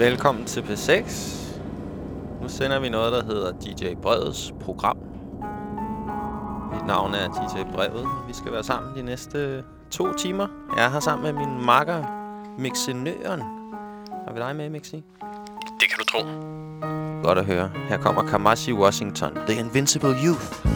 Velkommen til P6. Nu sender vi noget, der hedder DJ Brevets program. Mit navn er DJ Brevet. Vi skal være sammen de næste to timer. Jeg er her sammen med min makker, Mixinøren. Har vi dig med, Mixi? Det kan du tro. Godt at høre. Her kommer Kamashi Washington, The Invincible Youth.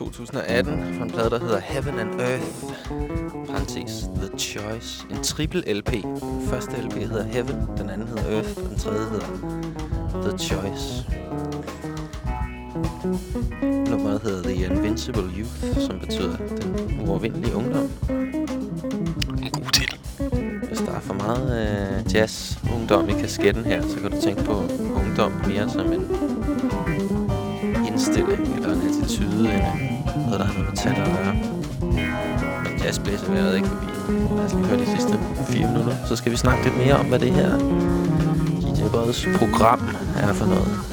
2018, fra en plade, der hedder Heaven and Earth, parentes The Choice. En triple LP. Den første LP hedder Heaven, den anden hedder Earth, og den tredje hedder The Choice. Nummeret hedder The Invincible Youth, som betyder den uovervindelige ungdom. En god titel. Hvis der er for meget øh, jazz-ungdom i kasketten her, så kan du tænke på ungdom mere som en gasblæse jazzblæserværet ikke forbi. Lad os lige høre de sidste fire minutter. Så skal vi snakke lidt mere om, hvad det her DJ Breds program er for noget.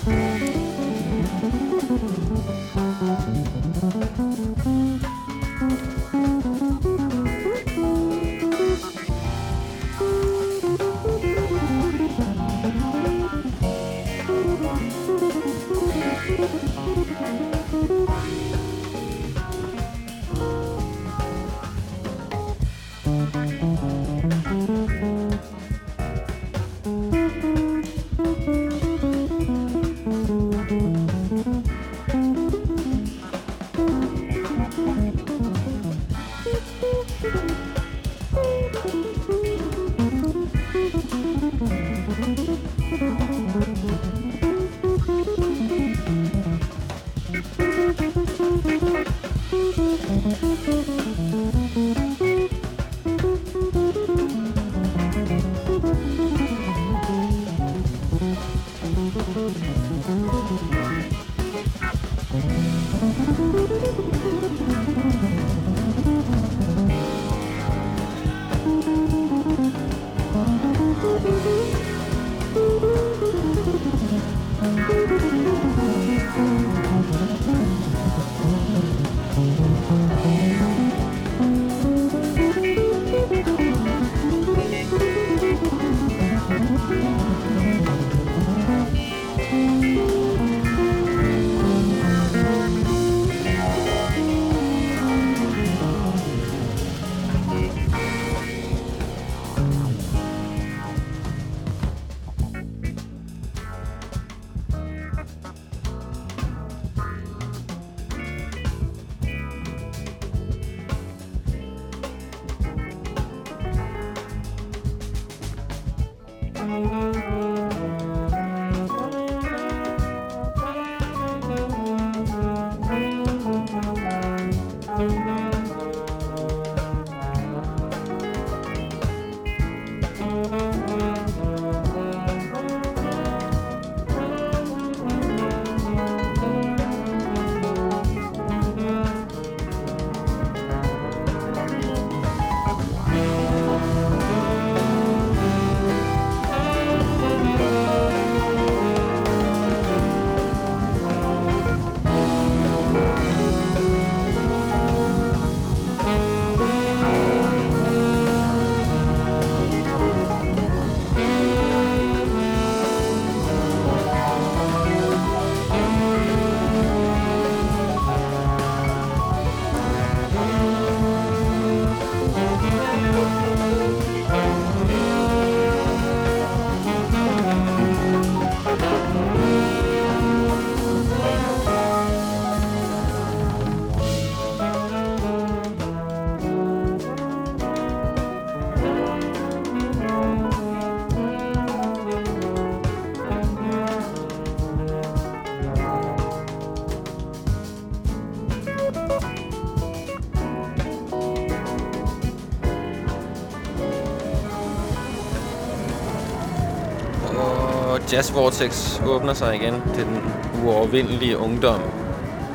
Jazz Vortex åbner sig igen. Det er den uovervindelige ungdom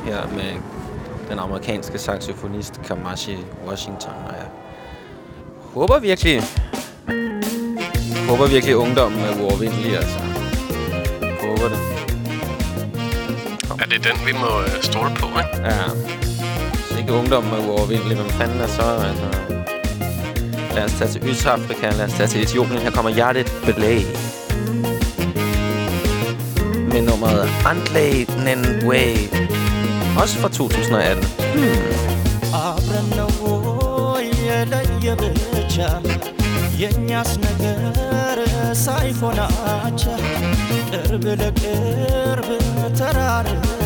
her med den amerikanske saxofonist Kamashi Washington. Og jeg håber virkelig, håber virkelig ungdommen er uovervindelig, altså. Jeg håber det. Kom. Er det den, vi må øh, stole på, ikke? Ja. Hvis ikke ungdommen er uovervindelig, hvem fanden er så, altså... Lad os tage til Østafrika, lad os tage til Etiopien. Her kommer Hjertet Belæg med nummeret Antley Nenway. Også fra 2018. የእኛስ ነገር ሳይሆናቻ ቅርብ ለቅርብ ተራርቀን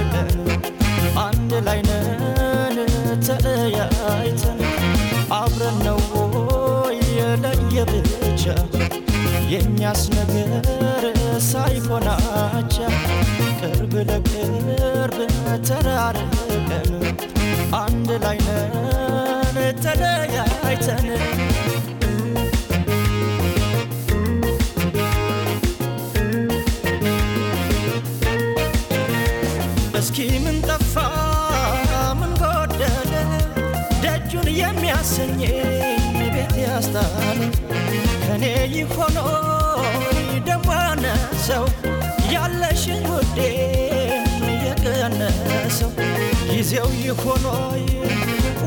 ተራርቀን አንድ ላይ ነን ተለያይተን። እስኪ ምን ጠፋ? ምን ጎደለ? ደጁን የሚያሰኝ ቤት ያስታል ከኔ ይሆኖ ደሞ ነሰው ጊዜው ይሆኗል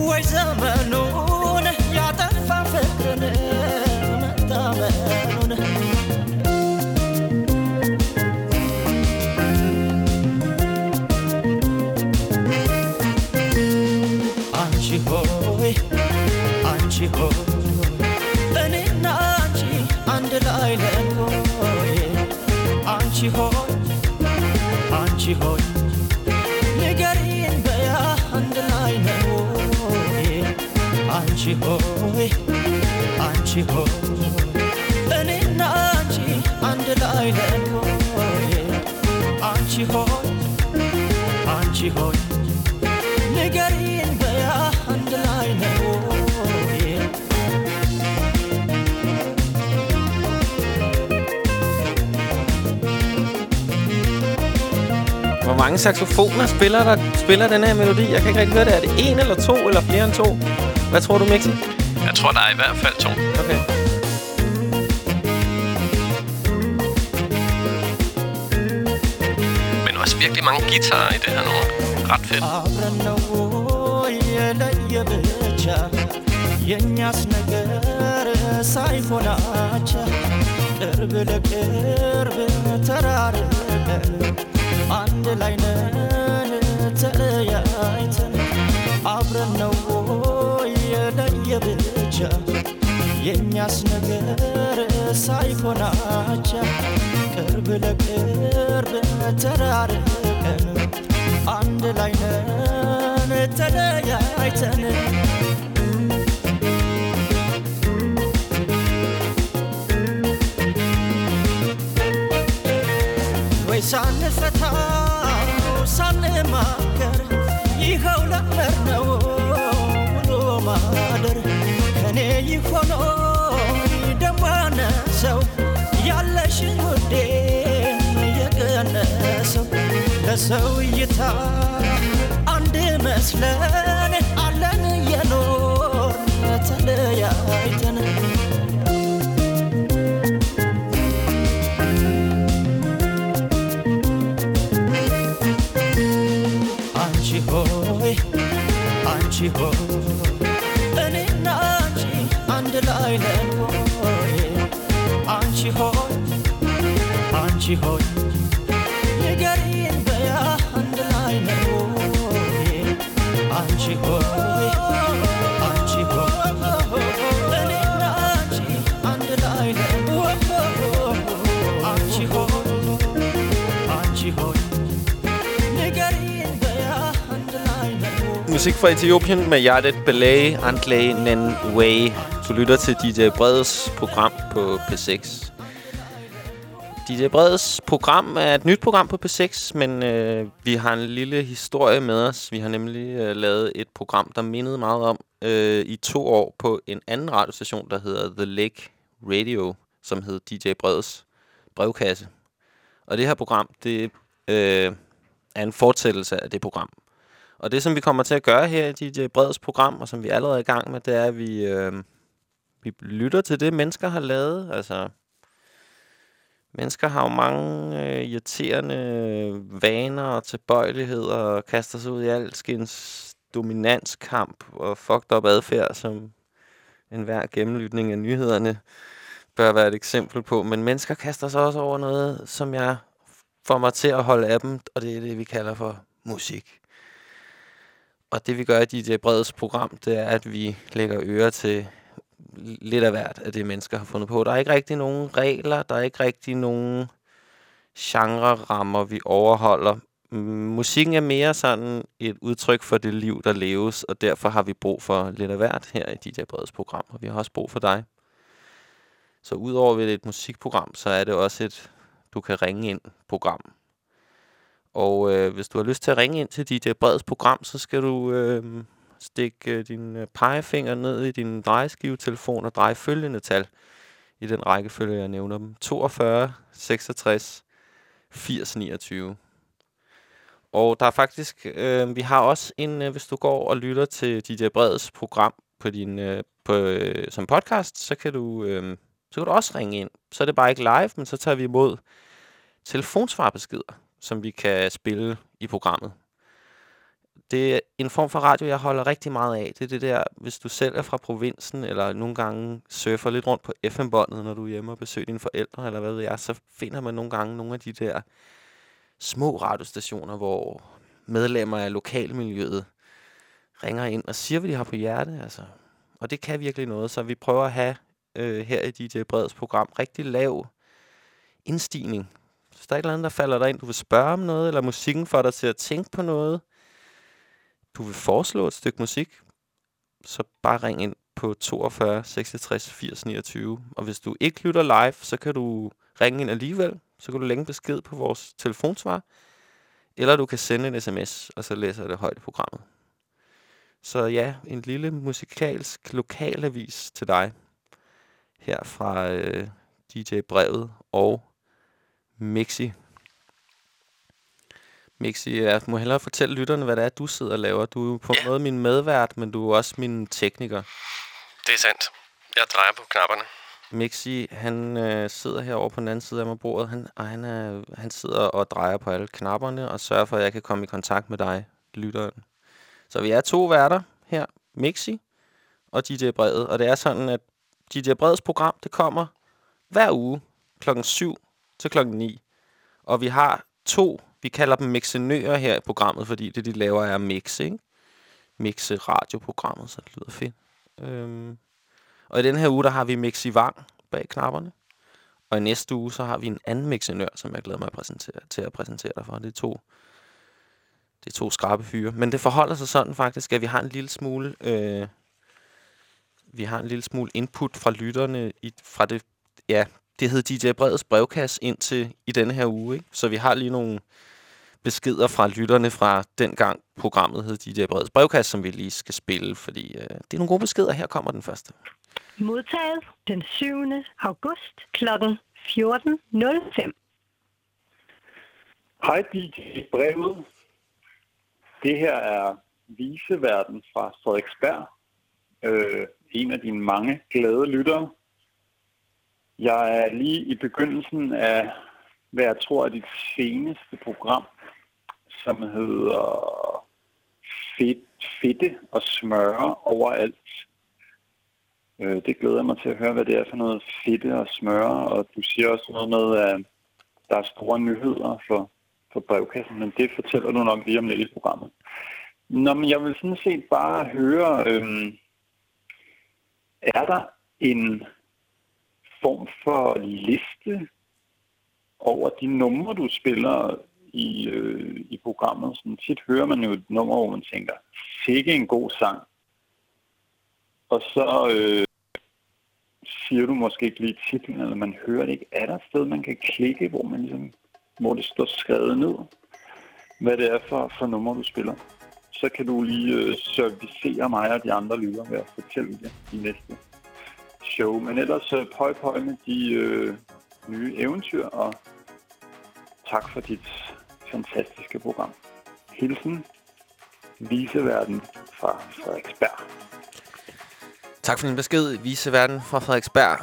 ወይ ዘመኑ? አንቺ ሆይ እኔና አንቺ አንድ ላይ ነን ሆይ አንቺ ሆይ አንቺ ሆይ ንገሪን በያ አንድ ላይ ነው ወይ? Hvor mange saxofoner spiller der spiller den her melodi? Jeg kan ikke rigtig høre det. Er det en eller to, eller flere end to? Hvad tror du, Mixi? Jeg tror, der er i hvert fald to. Okay. Men også virkelig mange guitarer i det her nummer. Ret fedt. አብረን ነው የለየብቻ የእኛስ ነገር ሳይሆናቻ ቅርብ ለቅርብ ተራርቀን አንድ ላይ ነን ተለያይተን የእኛስ ነገር ሳይሆናቻ ቅርብ ለቅርብ ተራርቀን አንድ ላይ ነን ተለያይተን ደሞ ያነሰው ያለሽን ውዴ የቀነሰው ለሰው እይታ አንድ መስለን አለን የኖር ተለያይተን። አንቺ ሆይ አንቺ ሆይ ሆይ ንገሪን በያ አንድ ላይ ነን ሆይ አንቺ ሆይ አንቺ ሆይ እኔና አንቺ አንድ ላይ ነን አንቺ ሆይ አንቺ ሆይ ንገሪን በያ አንድ ላይ ነን Musik fra Etiopien med Hjertet Belay, Antlay Nen Way. Du lytter til DJ Breds program på P6. DJ Breds program er et nyt program på P6, men øh, vi har en lille historie med os. Vi har nemlig øh, lavet et program, der mindede meget om øh, i to år på en anden radiostation, der hedder The Lake Radio, som hed DJ Breds brevkasse. Og det her program, det øh, er en fortsættelse af det program. Og det, som vi kommer til at gøre her i DJ Breds program, og som vi allerede er i gang med, det er, at vi, øh, vi lytter til det, mennesker har lavet. Altså, mennesker har jo mange øh, irriterende vaner og tilbøjeligheder, og kaster sig ud i alskens dominanskamp og fucked up adfærd, som enhver gennemlytning af nyhederne bør være et eksempel på. Men mennesker kaster sig også over noget, som jeg får mig til at holde af dem, og det er det, vi kalder for musik. Og det vi gør i DJ Breds program, det er, at vi lægger øre til lidt af hvert af det, mennesker har fundet på. Der er ikke rigtig nogen regler, der er ikke rigtig nogen genre-rammer, vi overholder. Musikken er mere sådan et udtryk for det liv, der leves, og derfor har vi brug for lidt af hvert her i DJ Breds program, og vi har også brug for dig. Så udover ved et musikprogram, så er det også et, du kan ringe ind program. Og øh, hvis du har lyst til at ringe ind til DJ Breds program, så skal du øh, Stik øh, din øh, pegefinger ned i din drejeskivetelefon og dreje følgende tal i den rækkefølge, jeg nævner dem. 42, 66, 80, 29. Og der er faktisk, øh, vi har også en, øh, hvis du går og lytter til DJ Breds program på din, øh, på, øh, som podcast, så kan, du, øh, så kan du også ringe ind. Så er det bare ikke live, men så tager vi imod telefonsvarbeskeder, som vi kan spille i programmet. Det er en form for radio, jeg holder rigtig meget af. Det er det der, hvis du selv er fra provinsen, eller nogle gange surfer lidt rundt på FM-båndet, når du er hjemme og besøger dine forældre, eller hvad ved jeg, så finder man nogle gange nogle af de der små radiostationer, hvor medlemmer af lokalmiljøet ringer ind og siger, hvad de har på hjerte. Altså. Og det kan virkelig noget, så vi prøver at have øh, her i DJ Breds program rigtig lav indstigning. Hvis der er et eller andet, der falder dig ind, du vil spørge om noget, eller musikken får dig til at tænke på noget, du vil foreslå et stykke musik, så bare ring ind på 42 66 80 29. Og hvis du ikke lytter live, så kan du ringe ind alligevel. Så kan du længe besked på vores telefonsvar. Eller du kan sende en sms, og så læser jeg det højt i programmet. Så ja, en lille musikalsk lokalavis til dig. Her fra øh, DJ Brevet og Mixi. Mixi, jeg må hellere fortælle lytterne, hvad det er, du sidder og laver. Du er på en Ja. måde min medvært, men du er også min tekniker. Det er sandt. Jeg drejer på knapperne. Mixi, han øh, sidder herovre på den anden side af mig bordet, han, og han, er, han sidder og drejer på alle knapperne og sørger for, at jeg kan komme i kontakt med dig, lytteren. Så vi er to værter her, Mixi og DJ Brevet, og det er sådan, at DJ Breds program, det kommer hver uge klokken 7 til klokken 9. Og vi har to, vi kalder dem mixenører her i programmet, fordi det, de laver, er at mixe, ikke? Mixe radioprogrammet, så det lyder fedt. Øhm, og i den her uge, der har vi Mixi Vang bag knapperne. Og i næste uge, så har vi en anden mixenør, som jeg glæder mig at præsentere, til at præsentere dig for. Det er to, det er to skrabe fyre. Men det forholder sig sådan faktisk, at vi har en lille smule, øh, vi har en lille smule input fra lytterne i, fra det, ja, det hed DJ Breds brevkasse indtil i denne her uge. Ikke? Så vi har lige nogle beskeder fra lytterne fra dengang programmet hed DJ Breds brevkasse, som vi lige skal spille, fordi øh, det er nogle gode beskeder. Her kommer den første. Modtaget den 7. august kl. 14.05. Hej DJ Brevet. Det her er viseverden fra Frederiksberg. Øh, en af dine mange glade lyttere. Jeg er lige i begyndelsen af, hvad jeg tror er dit seneste program, som hedder Fedt, Fedte og smøre overalt. Øh, det glæder jeg mig til at høre, hvad det er for noget fedte og smøre, og du siger også noget med, at der er store nyheder for, for brevkassen, men det fortæller du nok lige om lidt i programmet. Nå, men jeg vil sådan set bare høre, øh, er der en form for liste over de numre, du spiller i, øh, i programmet? Sådan tit hører man jo et nummer, hvor man tænker, sikke en god sang. Og så øh, siger du måske ikke lige titlen, eller man hører det ikke. Er der et sted, man kan klikke, hvor, man ligesom, hvor det står skrevet ned, hvad det er for, for nummer, du spiller? Så kan du lige øh, servicere mig og de andre lytter ved at fortælle det i næste show. Men ellers øh, pøj pøj med de øh, nye eventyr, og tak for dit fantastiske program. Hilsen, Viseverden fra Frederiksberg. Tak for din besked, Viseverden fra Frederiksberg.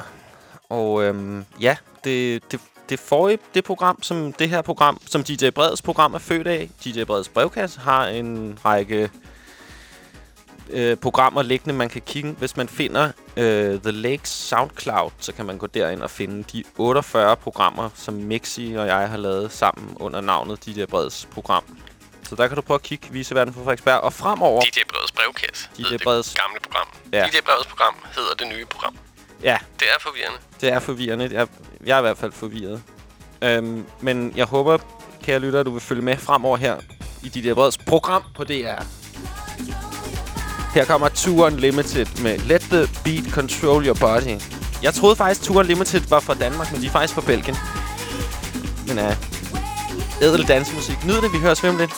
Og øhm, ja, det, det, det forrige det program, som det her program, som DJ Breds program er født af, DJ Breds brevkasse, har en række øh, programmer liggende, man kan kigge. Hvis man finder øh, The Lakes SoundCloud, så kan man gå derind og finde de 48 programmer, som Mixi og jeg har lavet sammen under navnet DJ Breds program. Så der kan du prøve at kigge Viseverden fra Frederiksberg. Og fremover... DJ Breds brevkasse. DJ Breds- Det gamle program. Ja. DJ Breds program hedder det nye program. Ja, Det er forvirrende. Det er forvirrende. Jeg, jeg er i hvert fald forvirret. Øhm, men jeg håber, kære lytter, at du vil følge med fremover her i dit Breds program på DR. Her kommer Tour Unlimited med Let the Beat Control Your Body. Jeg troede faktisk, Tour Unlimited var fra Danmark, men de er faktisk fra Belgien. Men ja, uh, ædel dansmusik. Nyd det, vi hører svømme lidt.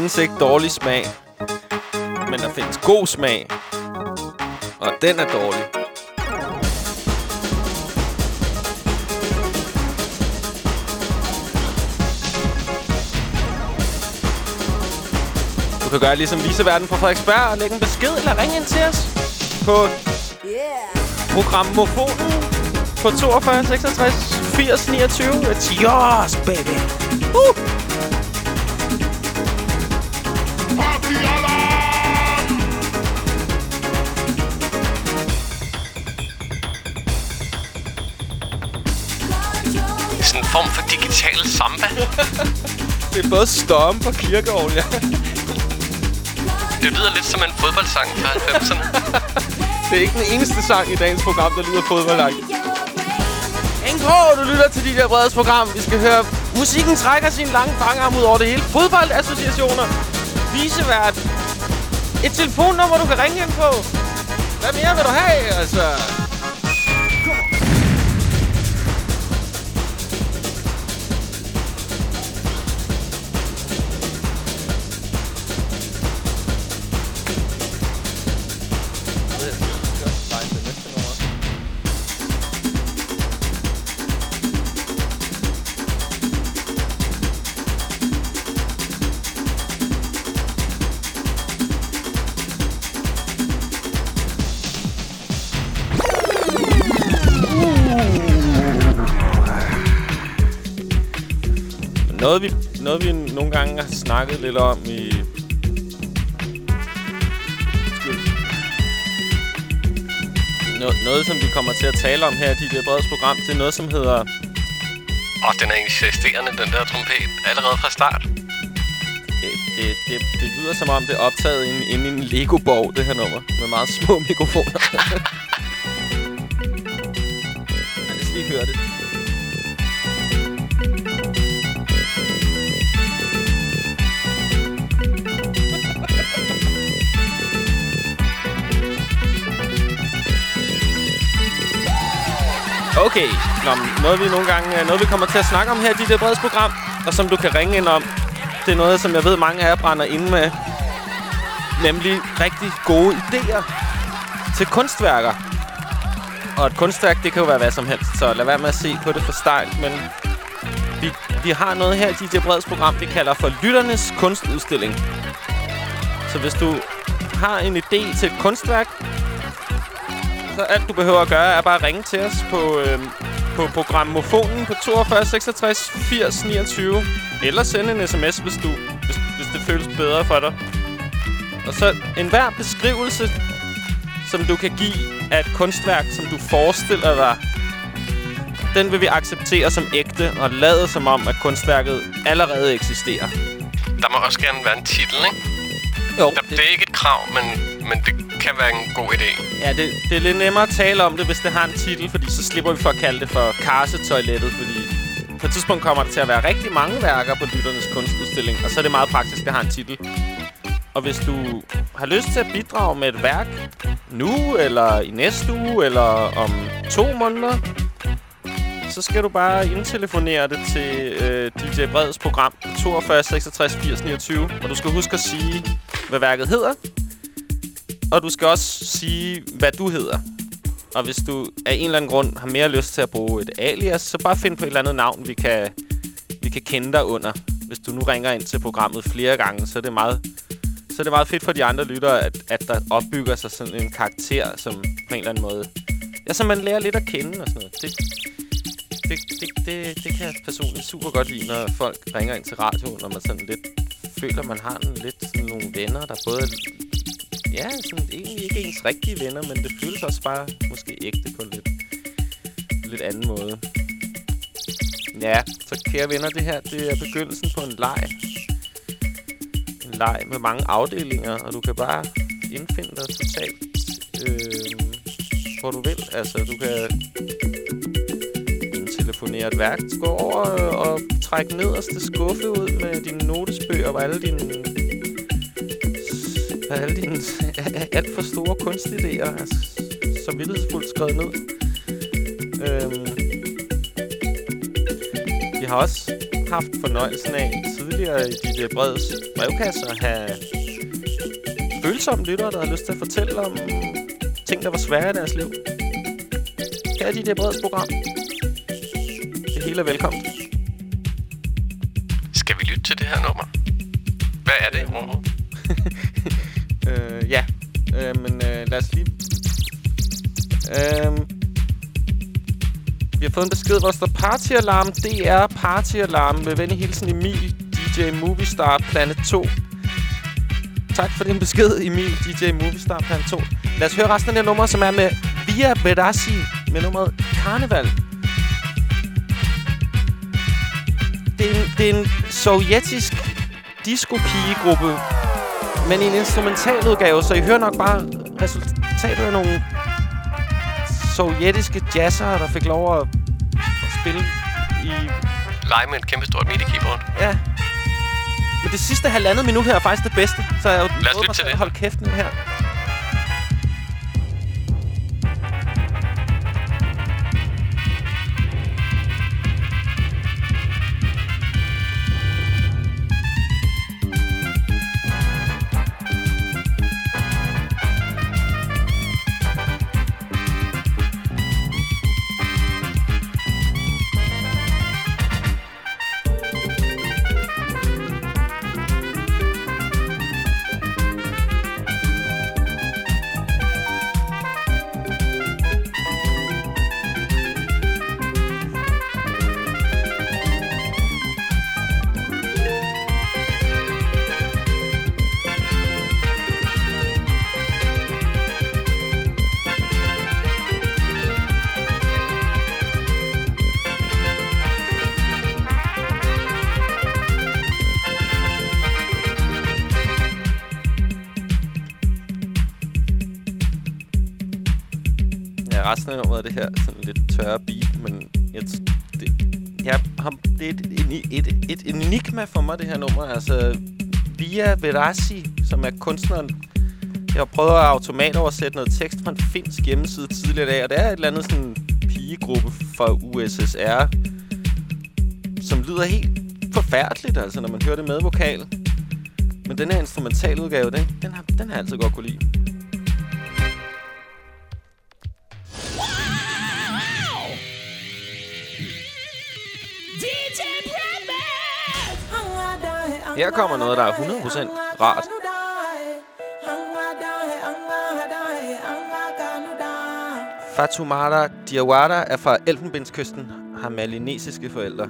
Findes ikke dårlig smag, men der findes god smag. Og den er dårlig. Du kan gøre ligesom Viseverden fra Frederiksberg og lægge en besked eller ringe ind til os på programmofonen på 42 66 80 29. It's yours, baby. Uh! Både storm på kirkeovn, ja. Det lyder lidt som en fodboldsang fra 90'erne. Det er ikke den eneste sang i dagens program, der lyder fodboldagtigt. Hæng på, du lytter til DJ Breds program. Vi skal høre, musikken trækker sin lange fangarm ud over det hele. Fodboldassociationer. Visevært. Et telefonnummer, du kan ringe ind på. Hvad mere vil du have, altså? Noget vi, nogle gange har snakket lidt om i... Noget, noget, som vi kommer til at tale om her i dit Breds program, det er noget, som hedder... Åh, oh, den er insisterende, den der trompet. Allerede fra start. Det, det, det, det lyder som om, det er optaget inde, inde i en Lego-borg, det her nummer. Med meget små mikrofoner. Lad os lige høre det. Okay, Nå, noget vi nogle gange, øh, noget vi kommer til at snakke om her i det øh, breds program, og som du kan ringe ind om, det er noget, som jeg ved, mange af jer brænder inde med, nemlig rigtig gode idéer til kunstværker. Og et kunstværk, det kan jo være hvad som helst, så lad være med at se på det for stejlt, men vi, vi har noget her i DJ øh, Breds program, vi kalder for Lytternes Kunstudstilling. Så hvis du har en idé til et kunstværk, så alt du behøver at gøre, er bare at ringe til os på, øh, på programmofonen på 42 66 80 29. Eller sende en sms, hvis, du, hvis, hvis det føles bedre for dig. Og så enhver beskrivelse, som du kan give af et kunstværk, som du forestiller dig, den vil vi acceptere som ægte og lade som om, at kunstværket allerede eksisterer. Der må også gerne være en titel, ikke? Jo, Der, det er ikke et krav, men, men det kan være en god idé. Ja, det, det er lidt nemmere at tale om det, hvis det har en titel, fordi så slipper vi for at kalde det for karsetoilettet, fordi på et tidspunkt kommer der til at være rigtig mange værker på Lytternes Kunstudstilling, og så er det meget praktisk, at det har en titel. Og hvis du har lyst til at bidrage med et værk nu, eller i næste uge, eller om to måneder, så skal du bare indtelefonere det til øh, DJ Breds program 42 66 80 29. Og du skal huske at sige, hvad værket hedder, og du skal også sige, hvad du hedder. Og hvis du af en eller anden grund har mere lyst til at bruge et alias, så bare find på et eller andet navn, vi kan, vi kan kende dig under. Hvis du nu ringer ind til programmet flere gange, så er det meget, så er det meget fedt for de andre lyttere, at, at der opbygger sig sådan en karakter, som på en eller anden måde... Ja, så man lærer lidt at kende og sådan noget. Det, det, det, det, det kan jeg personligt super godt lide, når folk ringer ind til radioen, når man sådan lidt føler, man har en, lidt sådan nogle venner, der både Ja, sådan egentlig ikke ens rigtige venner, men det føles også bare måske ægte på en lidt, lidt anden måde. Ja, så kære venner, det her det er begyndelsen på en leg. En leg med mange afdelinger, og du kan bare indfinde dig totalt, øh, hvor du vil. Altså, du kan telefonere et værk. Gå over og trække nederste skuffe ud med dine notesbøger og alle dine af alle dine alt for store kunstidéer altså, er så vidtighedsfuldt skrevet ned. Øhm. Vi har også haft fornøjelsen af tidligere tidligere i dit øh, Breds brevkasse at have følsomme lyttere, der har lyst til at fortælle om ting, der var svære i deres liv. Her er DJ øh, Breds program. Det hele er velkommen. Fået en besked, hvor der står Partyalarm. Det er Partyalarm med venlig hilsen Emil, DJ Movistar Planet 2. Tak for din besked, Emil, DJ Movistar Planet 2. Lad os høre resten af det nummer, som er med Via Verassi med nummeret Karneval. Det er en, det er en sovjetisk disco-pigegruppe, men i en instrumentaludgave, så I hører nok bare resultatet af nogle sovjetiske jazzere, der fik lov at spille i... Lege med et kæmpe stort MIDI-keyboard. Ja. Men det sidste halvandet minut her er faktisk det bedste, så jeg lytte prøver mig til det. at holde kæft nu her. Af det her sådan lidt tørre beat, men jeg, det, jeg har, det er et, et, et, et enigma for mig, det her nummer. Altså, Via Verasi, som er kunstneren, jeg har prøvet at automatoversætte noget tekst fra en finsk hjemmeside tidligere i dag, og det er et eller andet sådan pigegruppe fra USSR, som lyder helt forfærdeligt, altså, når man hører det med vokal. Men den her instrumentaludgave, den, den, har, den har jeg altid godt kunne lide. Her kommer noget, der er 100% rart. Fatumata Diawara er fra Elfenbenskysten, har malinesiske forældre.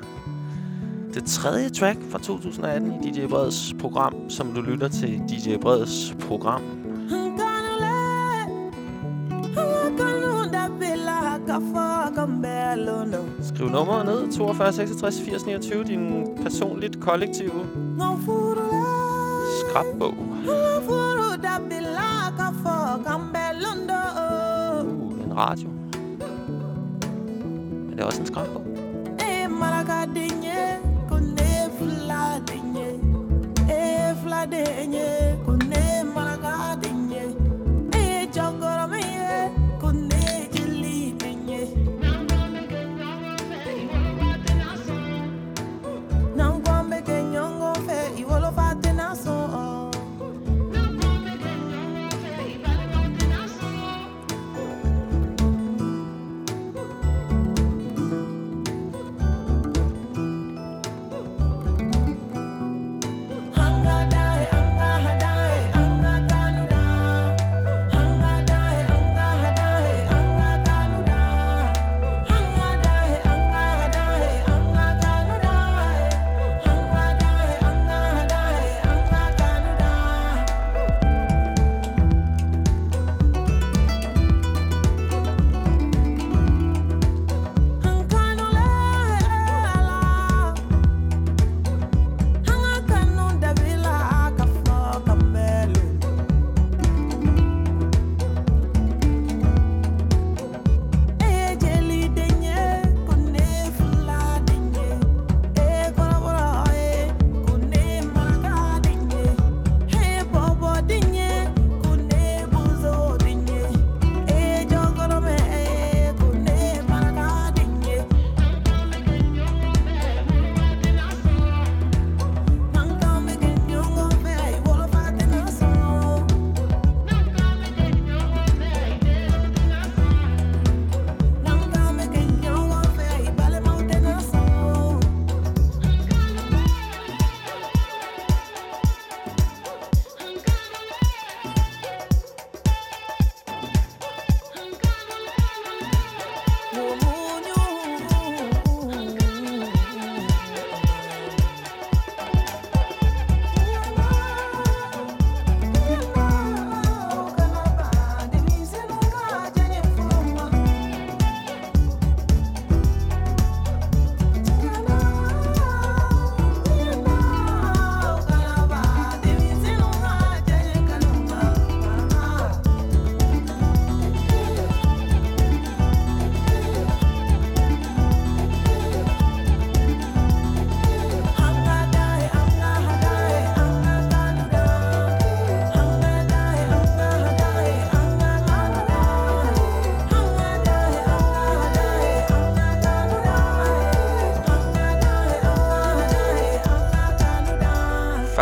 Det tredje track fra 2018 i DJ Breds program, som du lytter til DJ Breds program. Skriv nummeret ned, 42 66 80 29, din personligt kollektive skrabbog. Uh, en radio. Men det er også en skrabbog. Fladenje,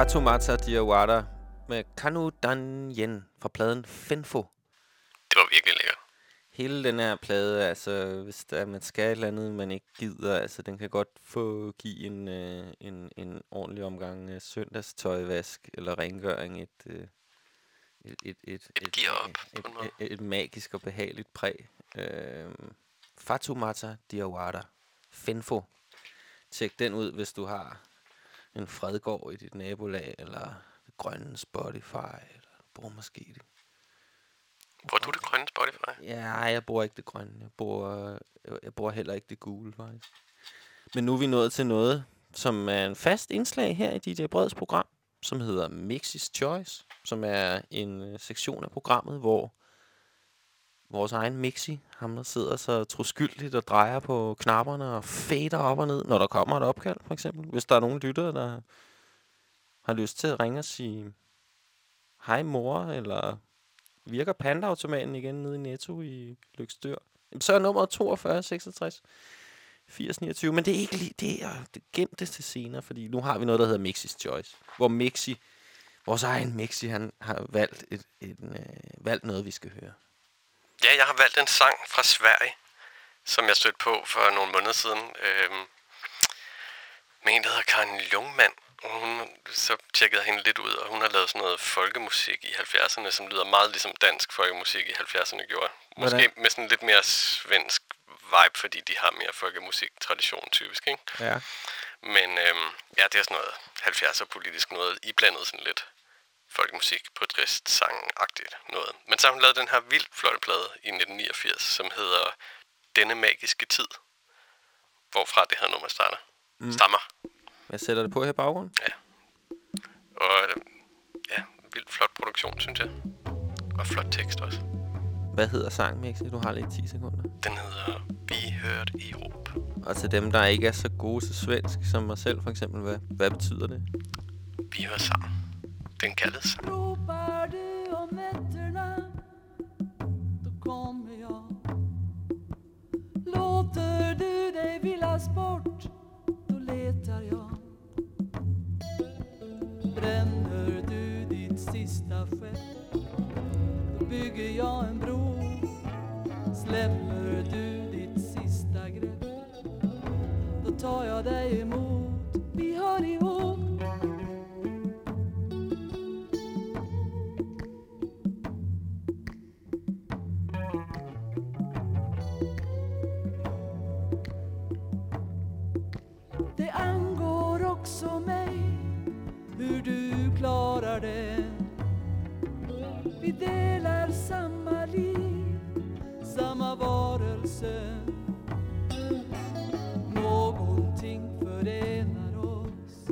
Fatoumata Diawara med Kanu Dan Yen fra pladen Fenfo. Det var virkelig lækkert. Hele den her plade, altså, hvis der, man skal et eller andet, man ikke gider, altså, den kan godt få give en, øh, en, en ordentlig omgang øh, søndagstøjvask eller rengøring et, øh, et, et, et, Et gear et, måde. et, et, et magisk og behageligt præg. Øh, Fatoumata Diawara. Fenfo. Tjek den ud, hvis du har en fredgård i dit nabolag, eller det grønne Spotify, eller du bor måske det Hvor du det grønne Spotify? Ja, jeg bruger ikke det grønne. Jeg bruger, jeg- jeg bruger heller ikke det gule, faktisk. Men nu er vi nået til noget, som er en fast indslag her i DJ Breds program, som hedder Mixis Choice, som er en øh, sektion af programmet, hvor vores egen Mixi, ham der sidder så troskyldigt og drejer på knapperne og fader op og ned, når der kommer et opkald, for eksempel. Hvis der er nogen lyttere, der har lyst til at ringe og sige, hej mor, eller virker pandaautomaten igen nede i Netto i Lykstør. Så er nummeret 42 66 80 29. Men det er ikke lige, det er, det gemte det til senere, fordi nu har vi noget, der hedder Mixis Choice. Hvor Mixi, vores egen Mixi, han har valgt, et, et, øh, valgt noget, vi skal høre. Ja, jeg har valgt en sang fra Sverige, som jeg stødte på for nogle måneder siden. Øhm, med en, der hedder Karin Ljungmand. Og Hun, så tjekkede jeg hende lidt ud, og hun har lavet sådan noget folkemusik i 70'erne, som lyder meget ligesom dansk folkemusik i 70'erne gjorde. Måske Hvordan? med sådan lidt mere svensk vibe, fordi de har mere folkemusik-tradition typisk, ikke? Ja. Men øhm, ja, det er sådan noget 70'er politisk noget, iblandet sådan lidt folkemusik på trist sangagtigt noget. Men så har hun lavet den her vildt flotte plade i 1989, som hedder Denne magiske tid. Hvorfra det her nummer starter. Mm. Stammer. Jeg sætter det på her i baggrunden. Og øhm, ja, vildt flot produktion, synes jeg. Og flot tekst også. Hvad hedder sang, Mixi? Du har lige 10 sekunder. Den hedder Vi hørte i råb. Og til dem, der ikke er så gode til svensk, som mig selv for eksempel, hvad, hvad betyder det? Vi hører sammen. Den kaldes. Ropar du om nätterna Då kommer jag Låter du dig villas bort Då letar jag Bränner du ditt sista skepp Då bygger jag en bro Släpper du ditt sista grepp Då tar jag dig emot. Vi hör ihop. Också mig hur du klarar det. Vi delar samma liv, samma varelse. Någonting förenar oss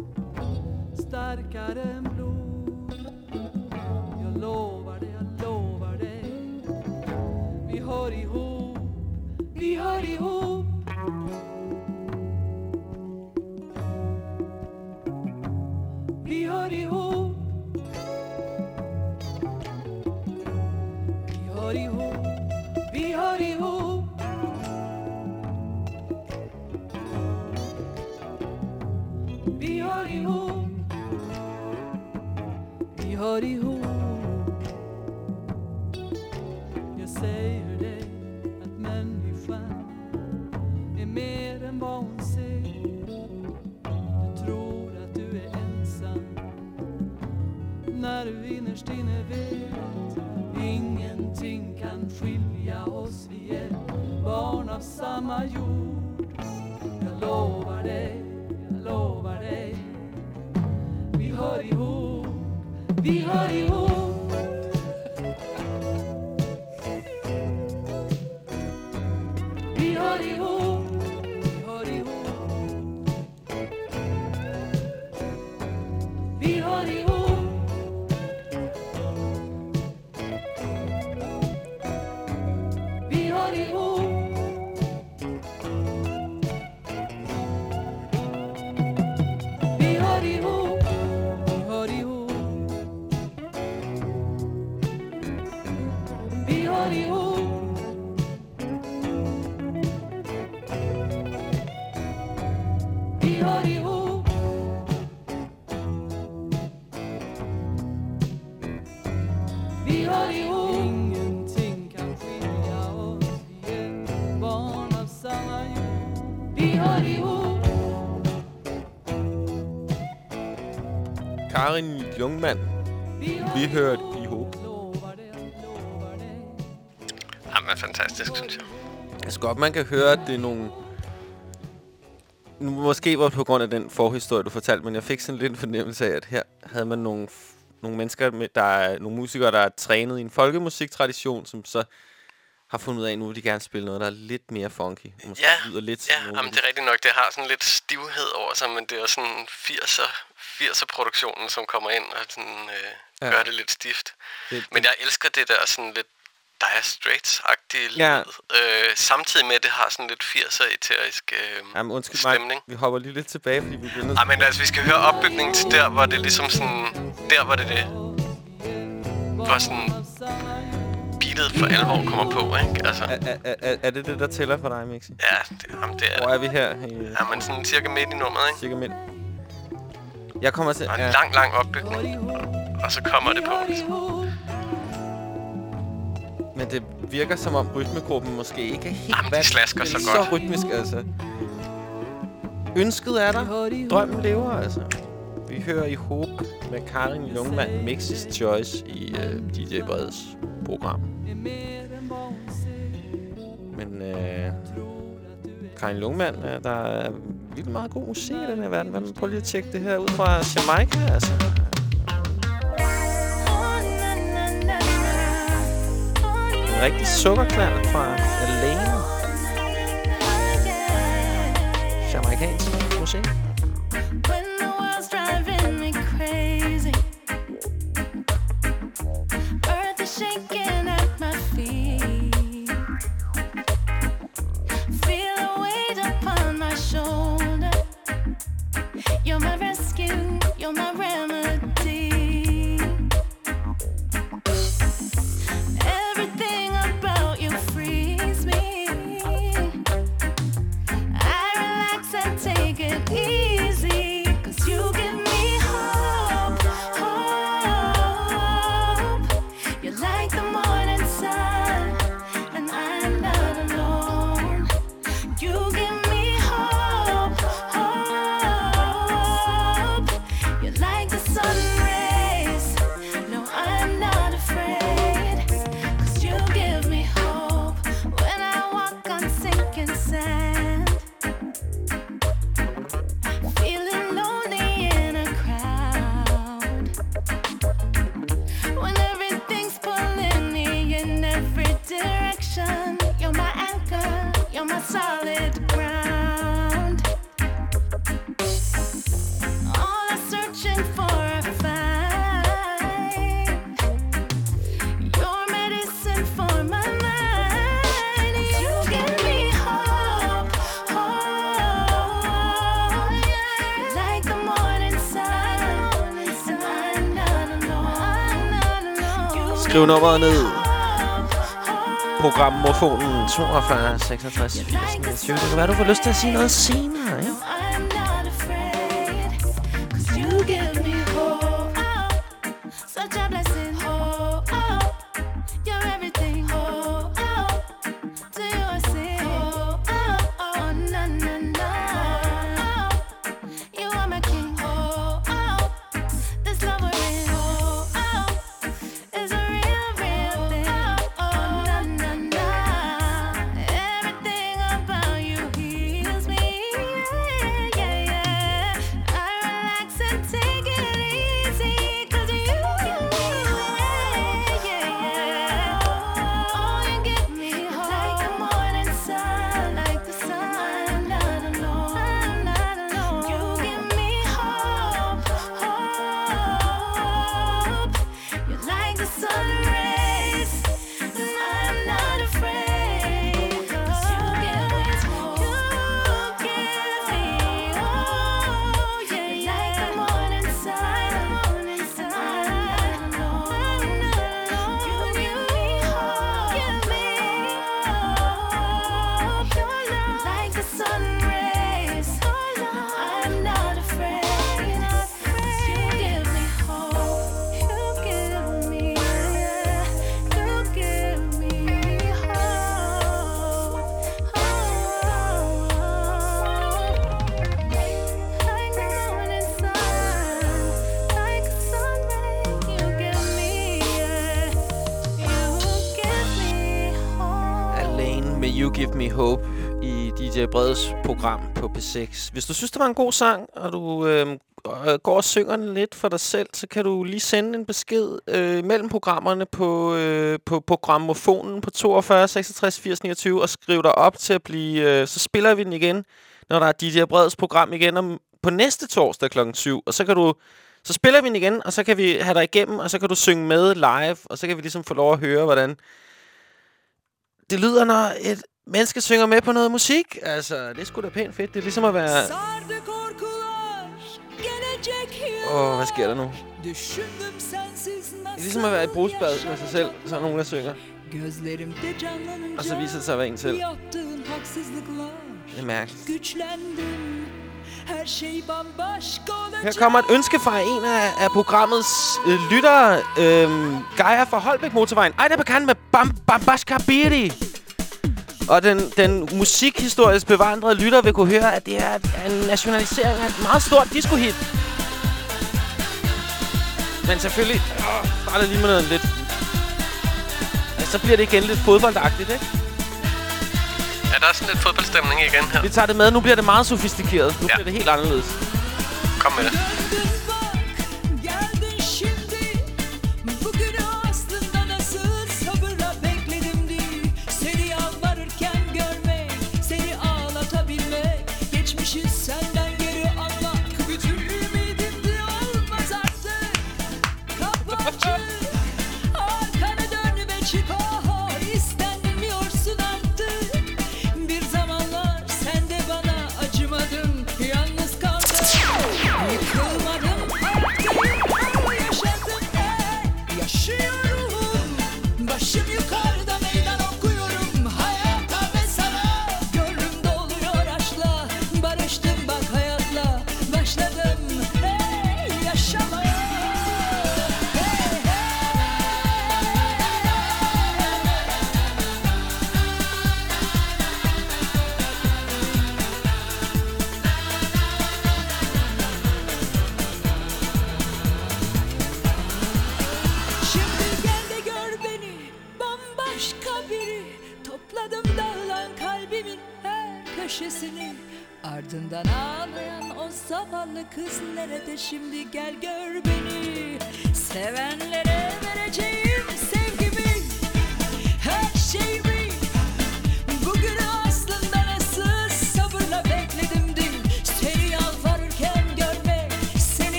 starkare än blod. Jag lovar dig, jag lovar dig. Vi hör ihop, vi hör ihop. Vi hör ihop Vi hör ihop Vi hör ihop Vi innerst inne vet Ingenting kan skilja oss Vi är barn av samma jord. Jag lovar dig, jag lovar dig. Vi hör ihop, vi hör ihop Karin Jungmann. Vi Vi hørte lovar det Jamen, fantastisk, synes jeg. Jeg synes godt, man kan høre, at det er nogle... Måske var det på grund af den forhistorie, du fortalte, men jeg fik sådan lidt en fornemmelse af, at her havde man nogle, nogle mennesker, med, der er nogle musikere, der er trænet i en folkemusiktradition, som så har fundet ud af, at nu vil de gerne spille noget, der er lidt mere funky. Måske Ja, lyder lidt Ja, jamen, det er rigtigt nok. Det har sådan lidt stivhed over sig, men det er sådan 80'er, 80'er produktionen, som kommer ind og sådan, øh, Ja. gør det lidt stift. det, Men jeg elsker det der sådan lidt Dire Straits-agtige Ja. lyd. Øh, samtidig med, at det har sådan lidt 80'er eterisk øh, Jamen, undskyld stemning. mig. Vi hopper lige lidt tilbage, fordi vi bliver nødt Ej, men altså, vi skal høre opbygningen til der, hvor det ligesom sådan... Der, hvor det det... Hvor sådan... Beatet for alvor kommer på, ikke? Altså, er, er, er, er det det, der tæller for dig, Mixi? ja, det, jamen, det er Hvor er vi her? I, Ja, men sådan cirka midt i nummeret, ikke? cirka midt. Jeg kommer til... Og en Ja, lang, lang opbygning. Og så kommer det på. Ligesom. men det virker som om rytmegruppen måske ikke er helt Jamen, de slasker så godt. så rytmisk, altså. Ønsket er der. Drømmen lever, altså. Vi hører i håb med Karin Lungmann, Mix's Choice i uh, DJ Breds program. Men øh, Karin Lungmann, øh, der er vildt meget god musik i den her verden. Men prøv lige at tjekke det her ud fra Jamaica, altså. En rigtig sukkerknald fra Alene. Jamaikansk musik. you. You're my realm. Skriv nummeret ned. Programmofonen 42 66 80 29. Det kan være, du får lyst til at sige noget senere, ikke? 6. Hvis du synes, det var en god sang, og du øhm, øh, går og synger den lidt for dig selv, så kan du lige sende en besked øh, mellem programmerne på, øh, på, på gramofonen på 42 66 80 29 og skriv dig op til at blive... Øh, så spiller vi den igen, når der er DJ Breds program igen om, på næste torsdag kl. 7. Og så kan du... Så spiller vi den igen, og så kan vi have dig igennem, og så kan du synge med live, og så kan vi ligesom få lov at høre, hvordan det lyder, når et menneske synger med på noget musik. Altså, det er sgu da pænt fedt. Det er ligesom at være... Åh, oh, hvad sker der nu? Det er ligesom at være i brugsbad med sig selv. Så er nogen, der synger. Og så viser det sig at være en selv. Det er mærkeligt. Her kommer et ønske fra en af, af programmets øh, lyttere. Øhm, Gaia fra Holbæk Motorvejen. Ej, der bekendt med Bam Bambaska Biri. Og den, den musikhistorisk bevandrede lytter vil kunne høre, at det er en nationalisering af et meget stort disco-hit. Men selvfølgelig, åh, starter lige med noget lidt... Ja, så bliver det igen lidt fodboldagtigt, ikke? Er der sådan lidt fodboldstemning igen her? Vi tager det med. Nu bliver det meget sofistikeret. Nu Ja. bliver det helt anderledes. Kom med det.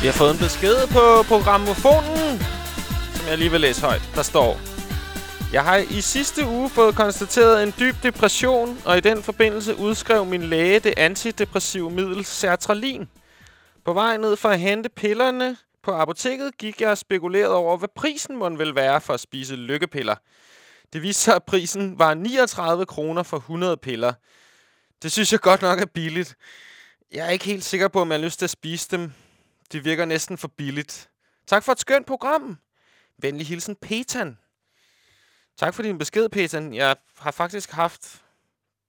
Vi har fået en besked på programmofonen, som jeg lige vil læse højt. Der står... Jeg har i sidste uge fået konstateret en dyb depression, og i den forbindelse udskrev min læge det antidepressive middel sertralin. På vej ned for at hente pillerne på apoteket gik jeg og spekulerede over, hvad prisen må vel være for at spise lykkepiller. Det viste sig, at prisen var 39 kroner for 100 piller. Det synes jeg godt nok er billigt. Jeg er ikke helt sikker på, om jeg har lyst til at spise dem. Det virker næsten for billigt. Tak for et skønt program. Venlig hilsen, Petan. Tak for din besked, Petan. Jeg har faktisk haft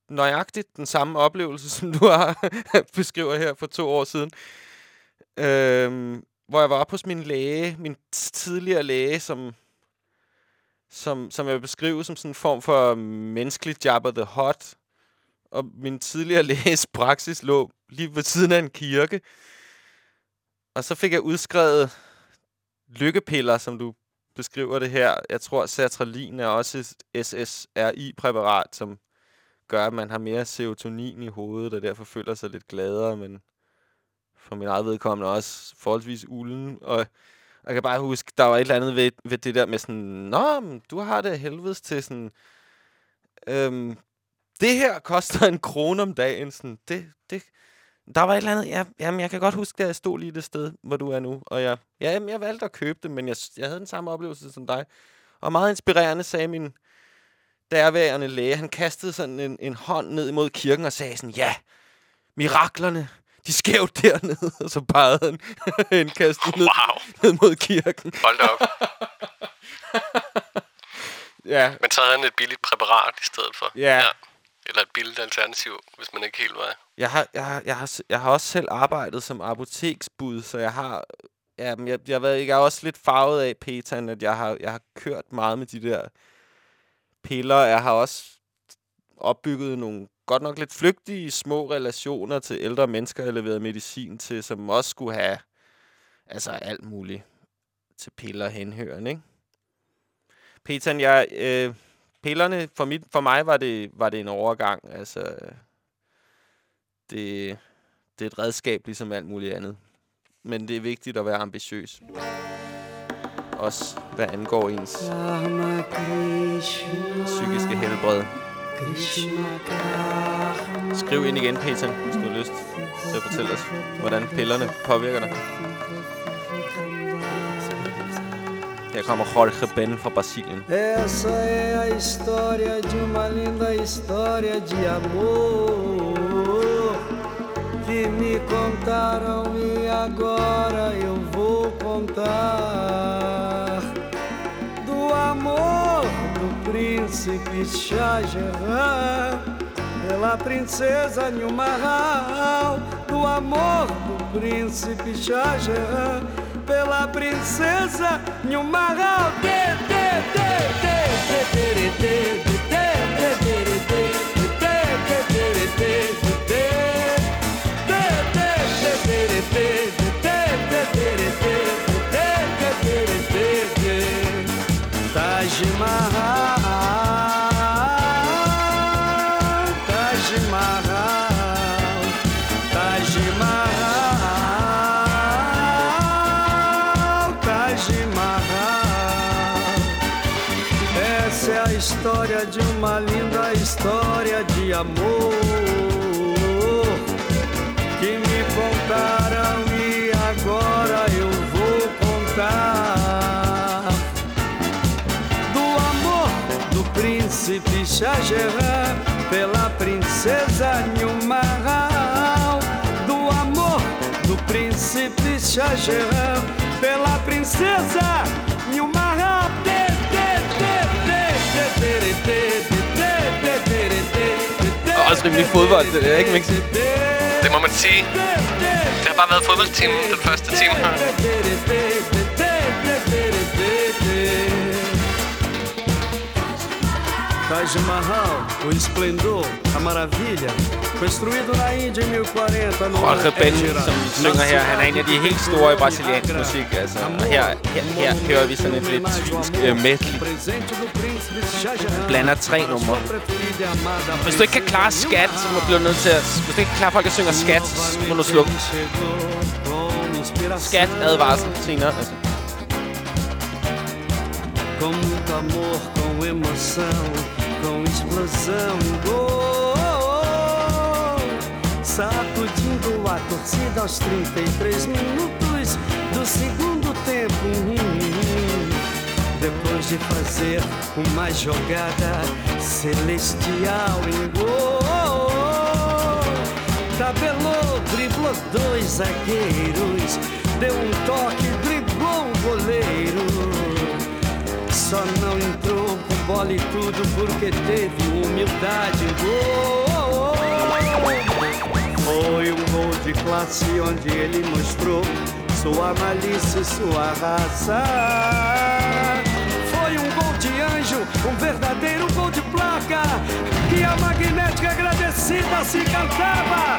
nøjagtigt den samme oplevelse, som du har beskriver her for to år siden. Øhm, hvor jeg var oppe hos min læge, min tidligere læge, som, som, som jeg beskriver som sådan en form for menneskelig Jabba the hot. Og min tidligere læges praksis lå lige ved siden af en kirke. Og så fik jeg udskrevet lykkepiller, som du beskriver det her. Jeg tror, sertralin er også et SSRI-præparat, som gør, at man har mere serotonin i hovedet, og derfor føler sig lidt gladere, men for min eget vedkommende også forholdsvis ulden. Og jeg kan bare huske, der var et eller andet ved, ved det der med sådan, Nå, men du har det helvedes til sådan, øhm, det her koster en krone om dagen. Sådan, det, det, der var et eller andet, ja, jamen, jeg kan godt huske, at jeg stod lige det sted, hvor du er nu. Og jeg, ja, jamen, jeg valgte at købe det, men jeg, jeg havde den samme oplevelse som dig. Og meget inspirerende sagde min derværende læge, han kastede sådan en, en hånd ned imod kirken og sagde sådan, ja, miraklerne, de sker jo dernede. Og så pegede han en kast ned, Wow. ned mod kirken. Hold da op. Ja, Men så havde han et billigt præparat i stedet for. Ja. Eller et billigt alternativ, hvis man ikke helt var... Jeg har, jeg, har, jeg, har, jeg har også selv arbejdet som apoteksbud, så jeg har... Ja, men jeg, jeg, ved, jeg er også lidt farvet af, Petan, at jeg har, jeg har kørt meget med de der piller. Jeg har også opbygget nogle godt nok lidt flygtige små relationer til ældre mennesker, jeg leveret medicin til, som også skulle have altså alt muligt til piller henhørende, ikke? Petan, jeg, øh, pillerne, for, mit, for mig var det, var det en overgang. Altså, det, det er et redskab, ligesom alt muligt andet. Men det er vigtigt at være ambitiøs. Også hvad angår ens psykiske helbred. Skriv ind igen, Peter, hvis du har lyst til at fortælle os, hvordan pillerne påvirker dig. Her kommer Jorge Ben fra Brasilien. Essa é a história de uma linda história de amor. Que me contaram e agora eu vou contar. Do amor do príncipe Shah pela princesa Nilmahal do amor do príncipe Shah pela princesa em uma Taj Mahal, Taj Mahal história de uma linda história de amor que me contaram e agora eu vou contar. Do amor do príncipe Shah Jahan pela princesa Nilmahal do amor do príncipe Shah Jahan pela princesa Også rimelig fodbold, det er ikke, sige. Det må man sige. Det har bare været fodboldtimen den første time her. Taj Mahal, o esplendor, a maravilha, construído na Índia em 1040 no Jorge Ben, Égira, som synger her, han er en af de helt store i brasiliansk musik. Altså, og her, her, her hører vi sådan et lidt svinsk øh, medley. Jahan, Blander tre numre. e Hvis du ikke kan klare skat, så må du nødt til at... Hvis du ikke kan klare folk, der synger skat, så må du slukke. Skat advarsel senere. Altså. Com muito amor, com emoção, com explosão em gol. Sacudindo a torcida aos 33 minutos do segundo tempo. Depois de fazer uma jogada celestial em gol. Tabelou, driblou dois zagueiros, deu um toque, driblou o goleiro. Só não entrou com bola e tudo porque teve humildade. Foi um gol de classe onde ele mostrou sua malícia e sua raça. Foi um gol de anjo, um verdadeiro gol de placa. Que a magnética agradecida se cantava.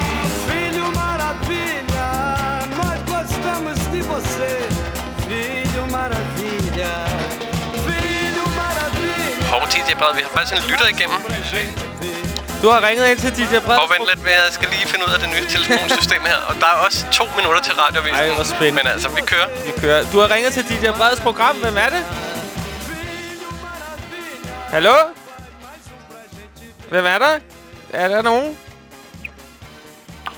Filho maravilha, nós gostamos de você. Filho maravilha. Hov, TJ Brede, vi har faktisk en lytter igennem. Du har ringet ind til DJ Breds Og vent lidt med, jeg skal lige finde ud af det nye telefonsystem her. Og der er også to minutter til radioavisen. Ej, hvor spændende. Men altså, vi kører. Vi kører. Du har ringet til DJ Breds program. Hvem er det? Hallo? Hvem er der? Er der nogen?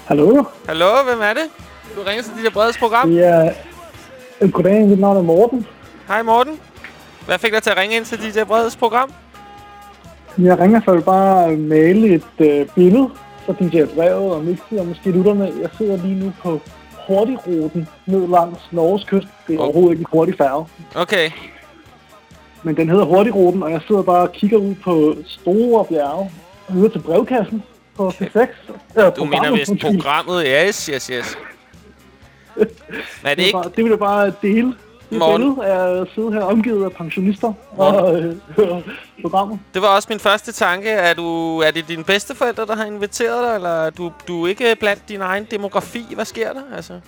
Hallo? Hallo, hvem er det? Du har ringet til DJ Breds program. Det. Øh, Goddag, mit navn er Morten. Hej Morten. Hvad fik dig til at ringe ind til DJ Breds program? Jeg ringer for at bare male et øh, billede for DJ Brevet og Mixi og måske lytterne. Jeg sidder lige nu på Hurtigruten ned langs Norges kyst. Det er Oh. overhovedet ikke en hurtig færge. Okay. Men den hedder Hurtigruten, og jeg sidder bare og kigger ud på store bjerge og videre til brevkassen på P6. Øh, Du mener vist programmet. Yes, yes, yes. Men er det Det, ikke... bare, det vil jeg bare dele. Det Morten. billede er at sidde her omgivet af pensionister og øh, programmet. Det var også min første tanke. Er, du, er det dine bedsteforældre, der har inviteret dig, eller er du, du er ikke blandt din egen demografi? Hvad sker der? Altså?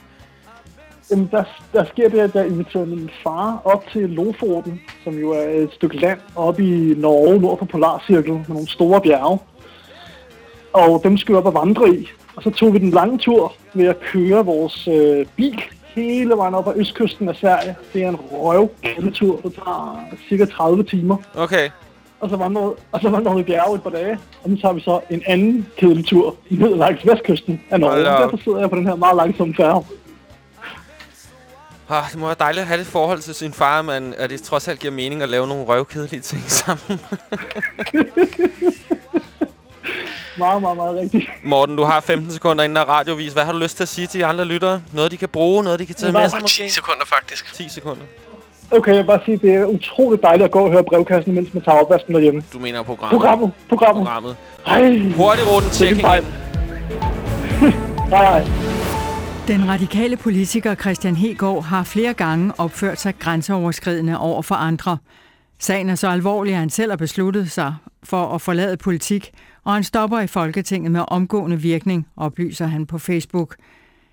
Jamen, der, der sker det, at jeg inviterer min far op til Lofoten, som jo er et stykke land oppe i Norge, nord for Polarcirklen, med nogle store bjerge. Og dem skal vi op og vandre i. Og så tog vi den lange tur ved at køre vores øh, bil hele vejen op ad østkysten af Sverige. Det er en røvkældetur, der tager cirka 30 timer. Okay. Og så vandrede, og så vandrede vi bjerge et par dage, og nu tager vi så en anden kedelig tur ned langs vestkysten af Norge. Hold. Derfor sidder jeg på den her meget langsomme færge. Ah, det må være dejligt at have det forhold til sin far, men at det trods alt giver mening at lave nogle røvkedelige ting sammen. Meget, meget, meget rigtigt. Morten, du har 15 sekunder inden der er radiovis. Hvad har du lyst til at sige til de andre lyttere? Noget, de kan bruge? Noget, de kan tage med sig Og måske? 10 sekunder faktisk. 10 sekunder. Okay, jeg vil bare sige, det er utroligt dejligt at gå og høre brevkassen, mens man tager opvasken derhjemme. Du mener programmet. Programmet, programmet. Programmet. Hej. Hurtig rundt Det en checking fejl. in. Hej, hej. Den radikale politiker Christian Hegård har flere gange opført sig grænseoverskridende over for andre. Sagen er så alvorlig, at han selv har besluttet sig for at forlade politik, og han stopper i Folketinget med omgående virkning, oplyser han på Facebook.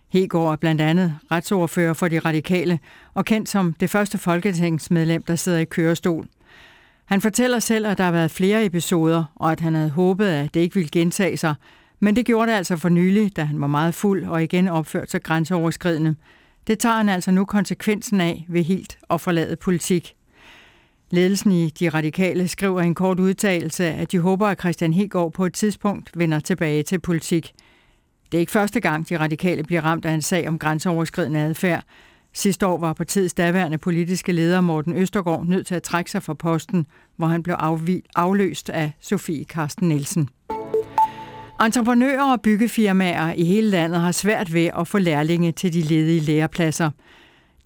Hegård er blandt andet retsordfører for de radikale og kendt som det første folketingsmedlem, der sidder i kørestol. Han fortæller selv, at der har været flere episoder, og at han havde håbet, at det ikke ville gentage sig, men det gjorde det altså for nylig, da han var meget fuld og igen opførte sig grænseoverskridende. Det tager han altså nu konsekvensen af ved helt at forlade politik. Ledelsen i De Radikale skriver en kort udtalelse, at de håber, at Christian Hegård på et tidspunkt vender tilbage til politik. Det er ikke første gang, De Radikale bliver ramt af en sag om grænseoverskridende adfærd. Sidste år var partiets daværende politiske leder Morten Østergaard nødt til at trække sig fra posten, hvor han blev afløst af Sofie Karsten Nielsen. Entreprenører og byggefirmaer i hele landet har svært ved at få lærlinge til de ledige lærepladser.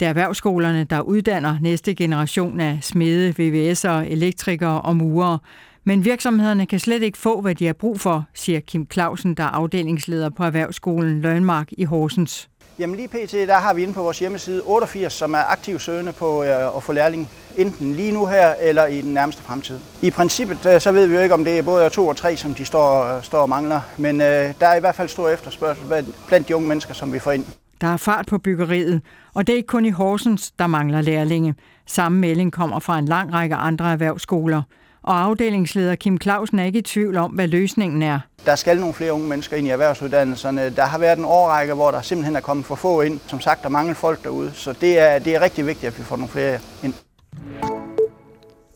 Det er erhvervsskolerne, der uddanner næste generation af smede, VVS'ere, elektrikere og murere. Men virksomhederne kan slet ikke få, hvad de har brug for, siger Kim Clausen, der er afdelingsleder på Erhvervsskolen Lønmark i Horsens. Jamen lige pt. der har vi inde på vores hjemmeside 88, som er aktiv søgende på øh, at få lærling enten lige nu her eller i den nærmeste fremtid. I princippet øh, så ved vi jo ikke, om det er både to og tre, som de står, øh, står og mangler, men øh, der er i hvert fald stor efterspørgsel blandt- blandt de unge mennesker, som vi får ind. Der er fart på byggeriet, og det er ikke kun i Horsens, der mangler lærlinge. Samme melding kommer fra en lang række andre erhvervsskoler. og afdelingsleder Kim Clausen er ikke i tvivl om, hvad løsningen er. Der skal nogle flere unge mennesker ind i erhvervsuddannelserne. Der har været en årrække, hvor der simpelthen er kommet for få ind. Som sagt, der mangler folk derude, så det er, det er rigtig vigtigt, at vi får nogle flere ind.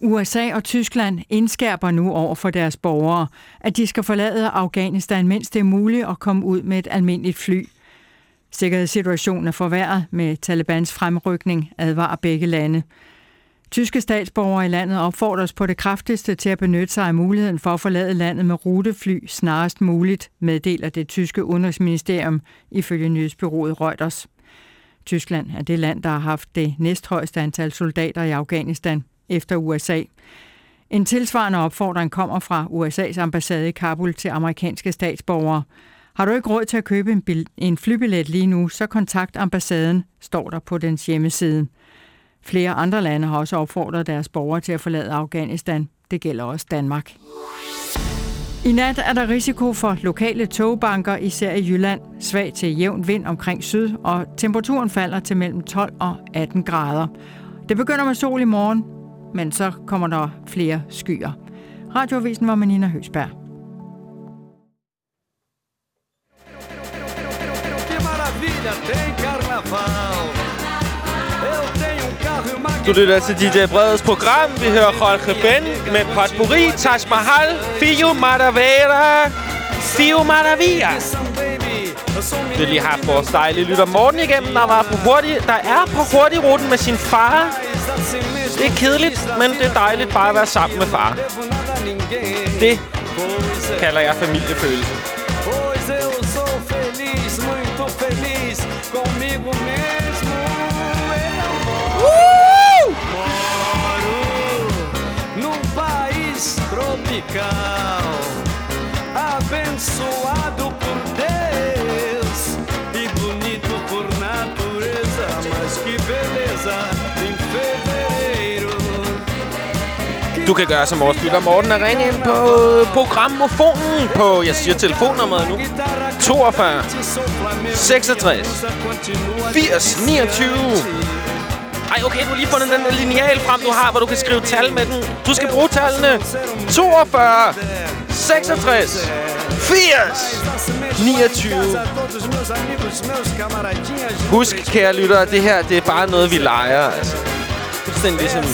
USA og Tyskland indskærper nu over for deres borgere, at de skal forlade Afghanistan, mens det er muligt at komme ud med et almindeligt fly. Sikkerhedssituationen er forværret med Talibans fremrykning, advarer begge lande. Tyske statsborgere i landet opfordres på det kraftigste til at benytte sig af muligheden for at forlade landet med rutefly snarest muligt, meddeler det tyske udenrigsministerium ifølge nyhedsbyrået Reuters. Tyskland er det land, der har haft det næsthøjeste antal soldater i Afghanistan efter USA. En tilsvarende opfordring kommer fra USA's ambassade i Kabul til amerikanske statsborgere. Har du ikke råd til at købe en, bil- en flybillet lige nu, så kontakt ambassaden, står der på dens hjemmeside. Flere andre lande har også opfordret deres borgere til at forlade Afghanistan. Det gælder også Danmark. I nat er der risiko for lokale togbanker, især i Jylland. Svag til jævn vind omkring syd, og temperaturen falder til mellem 12 og 18 grader. Det begynder med sol i morgen, men så kommer der flere skyer. Radioavisen var med Nina Høsberg. Maravilha, tem carnaval. Eu tenho um carro e uma Du lytter til DJ Breds program. Vi hører Jorge Ben med Potpourri, Taj Mahal, Fio Maravera, Fio Maravilla. Vi har lige haft vores dejlige lytter Morten igennem, der, var på hurtig, der er på hurtigruten med sin far. Det er kedeligt, men det er dejligt bare at være sammen med far. Det kalder jeg familiefølelse. Mesmo. Eu moro num país tropical, abençoado Du kan gøre som vores lytter Morten og ringe ind på øh, programmofonen på, jeg siger telefonnummeret nu, 42 66 80 29. Ej, okay, du har lige fundet den der lineal frem, du har, hvor du kan skrive tal med den. Du skal bruge tallene. 42 66 80 29. Husk, kære lyttere, det her, det er bare noget, vi leger, altså. Fuldstændig ligesom,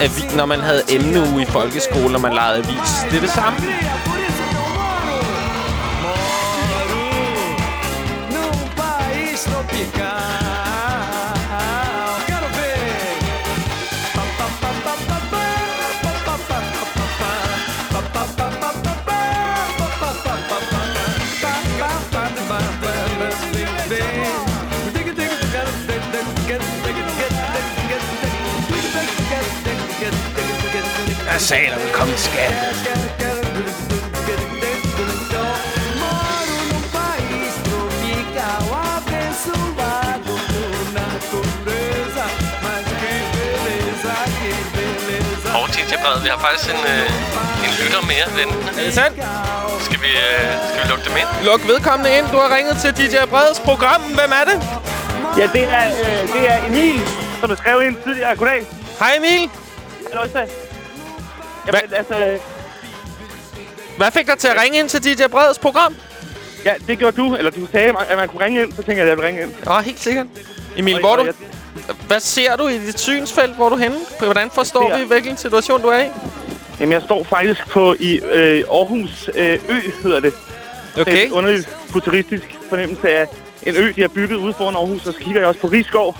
at vi, når man havde emneuge i folkeskolen, og man legede avis. Det er det samme. Natureza. Mas que beleza, que beleza. Og Brede, vi har faktisk en, øh, en lytter mere ventende. Er det sandt? Skal vi, øh, skal vi lukke dem ind? Luk vedkommende ind. Du har ringet til DJ Breds program. Hvem er det? Ja, det er, øh, det er Emil, som er skrevet ind tidligere. Goddag. Hej Emil. Hallo, Jamen, altså, øh, Hvad fik dig til at ringe ind til DJ Breds program? ja, det gjorde du, eller du sagde, at man kunne ringe ind, så tænkte jeg, at jeg ville ringe ind. Ja, helt sikkert. Emil, Og- hvor er og du... Hvad ser du i dit synsfelt? Hvor er du henne? Hvordan forstår vi, hvilken situation du er i? Jamen, jeg står faktisk på i øh, Aarhus øh, Ø, hedder det. Okay. Et underligt futuristisk fornemmelse af en ø, de har bygget ude foran Aarhus, og så kigger jeg også på Rigskov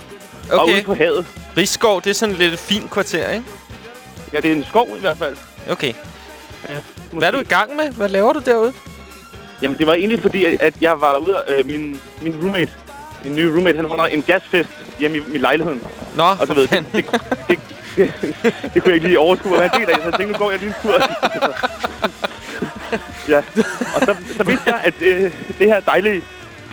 og Okay. ude på havet. Rigskov, det er sådan lidt et fint kvarter, ikke? Ja, det er en skov i hvert fald. Okay. Ja, Hvad er du i gang med? Hvad laver du derude? Jamen, det var egentlig fordi, at- jeg var derude, øh, min, min roommate, min nye roommate, han holder en jazzfest hjemme i min lejlighed. Nå, Og så ved det, det, det, det, det, kunne jeg ikke lige overskue at være en del af, så jeg tænkte, nu går jeg lige en tur. ja, og så, så vidste jeg, at øh, det her dejlige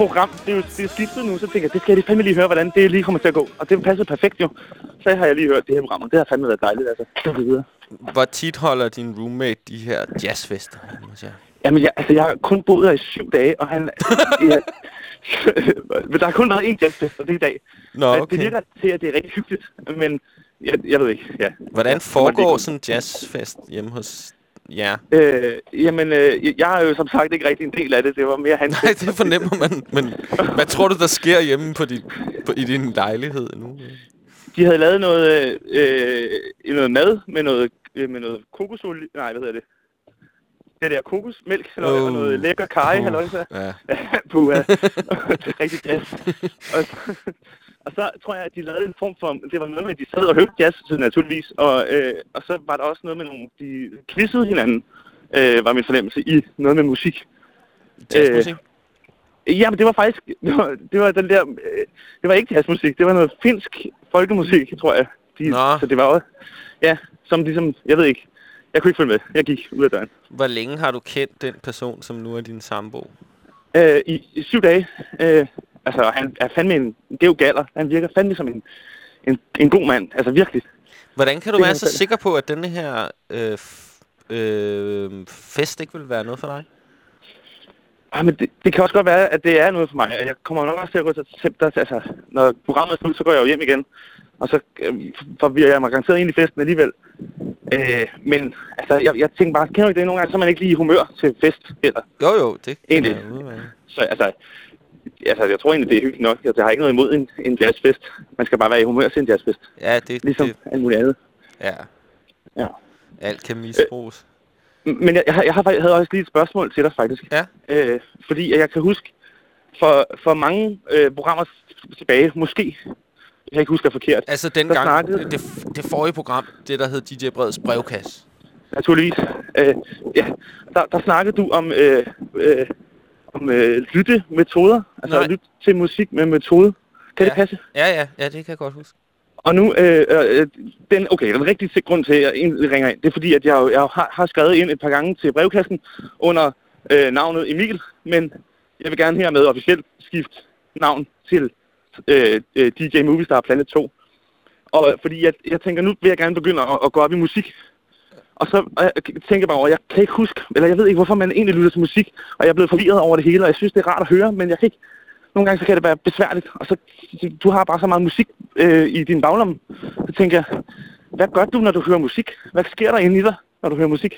program, det er jo det er skiftet nu, så tænkte jeg, det skal jeg lige fandme lige høre, hvordan det lige kommer til at gå. Og det passede perfekt jo. Så har jeg lige hørt det her program, og det har fandme været dejligt, altså. Så videre. Hvor tit holder din roommate de her jazzfester? jer? Jamen, jeg, altså, jeg har kun boet her i syv dage, og han... ja, men der har kun været én jazzfest, og det er i dag. Nå, Og okay. Det virker til, at det er rigtig hyggeligt, men jeg, jeg ved ikke, ja. Hvordan foregår sådan en jazzfest hjemme hos jer? Øh, jamen, øh, jeg- er jo som sagt ikke rigtig en del af det. Det var mere hans. Nej, det fornemmer man. Men hvad tror du, der sker hjemme på din, på, i din lejlighed nu? De havde lavet noget, øh, noget mad med noget, øh, med noget kokosolie. Nej, hvad hedder det? Det der kokosmælk, eller Oh. og noget lækker kaj, Puh, eller så. ja. Puh, ja. rigtig. Og, så- og så tror jeg, at de lavede en form for... Det var noget med, at de sad og hørte jazz, naturligvis. Og, øh, og så var der også noget med nogle... De quizzede hinanden, øh, var min fornemmelse, i noget med musik. Jazzmusik? Øh, ja, men det var faktisk... Det var, det var den der... Øh, det var ikke jazzmusik, det var noget finsk folkemusik, tror jeg. De, Nå. Så det var også... Ja, som ligesom... Jeg ved ikke. Jeg kunne ikke følge med. Jeg gik ud af døren. Hvor længe har du kendt den person, som nu er din sambo? Øh, i, I syv dage. Øh, altså, han er fandme en gæv galler. Han virker fandme som en, en, en god mand. Altså, virkelig. Hvordan kan du Det være så sikker på, at denne her øh, øh, fest ikke vil være noget for dig? Ah, men det, det kan også godt være, at det er noget for mig. Jeg kommer nok også til at gå til september. Altså, når programmet er slut, så går jeg jo hjem igen. Og så øh, forvirrer jeg mig garanteret ind i festen alligevel. Øh, men altså, jeg, jeg tænker bare, kender du ikke det nogle gange, så er man ikke lige i humør til fest. Eller, Jo, jo, det Egentlig. kan jeg udmærket. så altså, altså, jeg tror egentlig, det er hyggeligt nok. Jeg har ikke noget imod en, en jazzfest. Man skal bare være i humør til en jazzfest. Ja, det, Ligesom det, alt muligt andet. ja. Ja. Alt kan misbruges. Men jeg, jeg, har- jeg har, havde også lige et spørgsmål til dig, faktisk. Ja. Øh, fordi jeg kan huske, for, for mange øh, programmer tilbage, måske, jeg kan ikke huske det forkert, Altså dengang, snakkede- det, det forrige program, det der hed DJ Breds brevkasse. naturligvis, øh, ja, der, der snakkede du om, øh, øh, om øh, lyttemetoder, altså Nej. at lytte til musik med metode. Kan Ja. det passe? Ja, ja, ja, det kan jeg godt huske. Og nu, øh, øh, den, okay, den rigtige grund til, at jeg egentlig ringer ind, det er fordi, at jeg, jo- jeg har, har skrevet ind et par gange til brevkassen under øh, navnet Emil, men jeg vil gerne hermed officielt skifte navn til øh, øh, DJ Movistar Planet 2. Og fordi jeg, jeg tænker, nu vil jeg gerne begynde at, at gå op i musik. Og så og jeg tænker bare over, jeg kan ikke huske, eller jeg ved ikke, hvorfor man egentlig lytter til musik, og jeg er blevet forvirret over det hele, og jeg synes, det er rart at høre, men jeg kan ikke, nogle gange så kan det være besværligt, og så, du har bare så meget musik øh, i din baglomme. Så tænker jeg, hvad gør du, når du hører musik? Hvad sker der inde i dig, når du hører musik?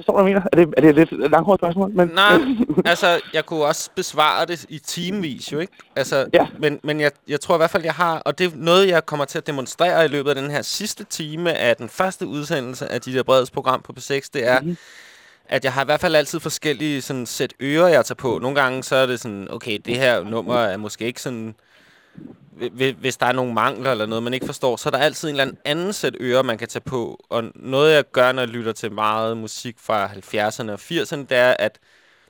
Forstår du, hvad jeg mener? Er det, er det et lidt langhårdt spørgsmål? Men, Nej, altså, jeg kunne også besvare det i timevis, jo ikke? Altså, Ja. Men, men jeg, jeg tror i hvert fald, jeg har, og det er noget, jeg kommer til at demonstrere i løbet af den her sidste time af den første udsendelse af de der Breds program på P6, det er, mm-hmm. at jeg har i hvert fald altid forskellige sådan, sæt ører, jeg tager på. Nogle gange så er det sådan, okay, det her nummer er måske ikke sådan... hvi- Hvis der er nogle mangler eller noget, man ikke forstår, så er der altid en eller anden sæt ører, man kan tage på. Og noget, jeg gør, når jeg lytter til meget musik fra 70'erne og 80'erne, det er, at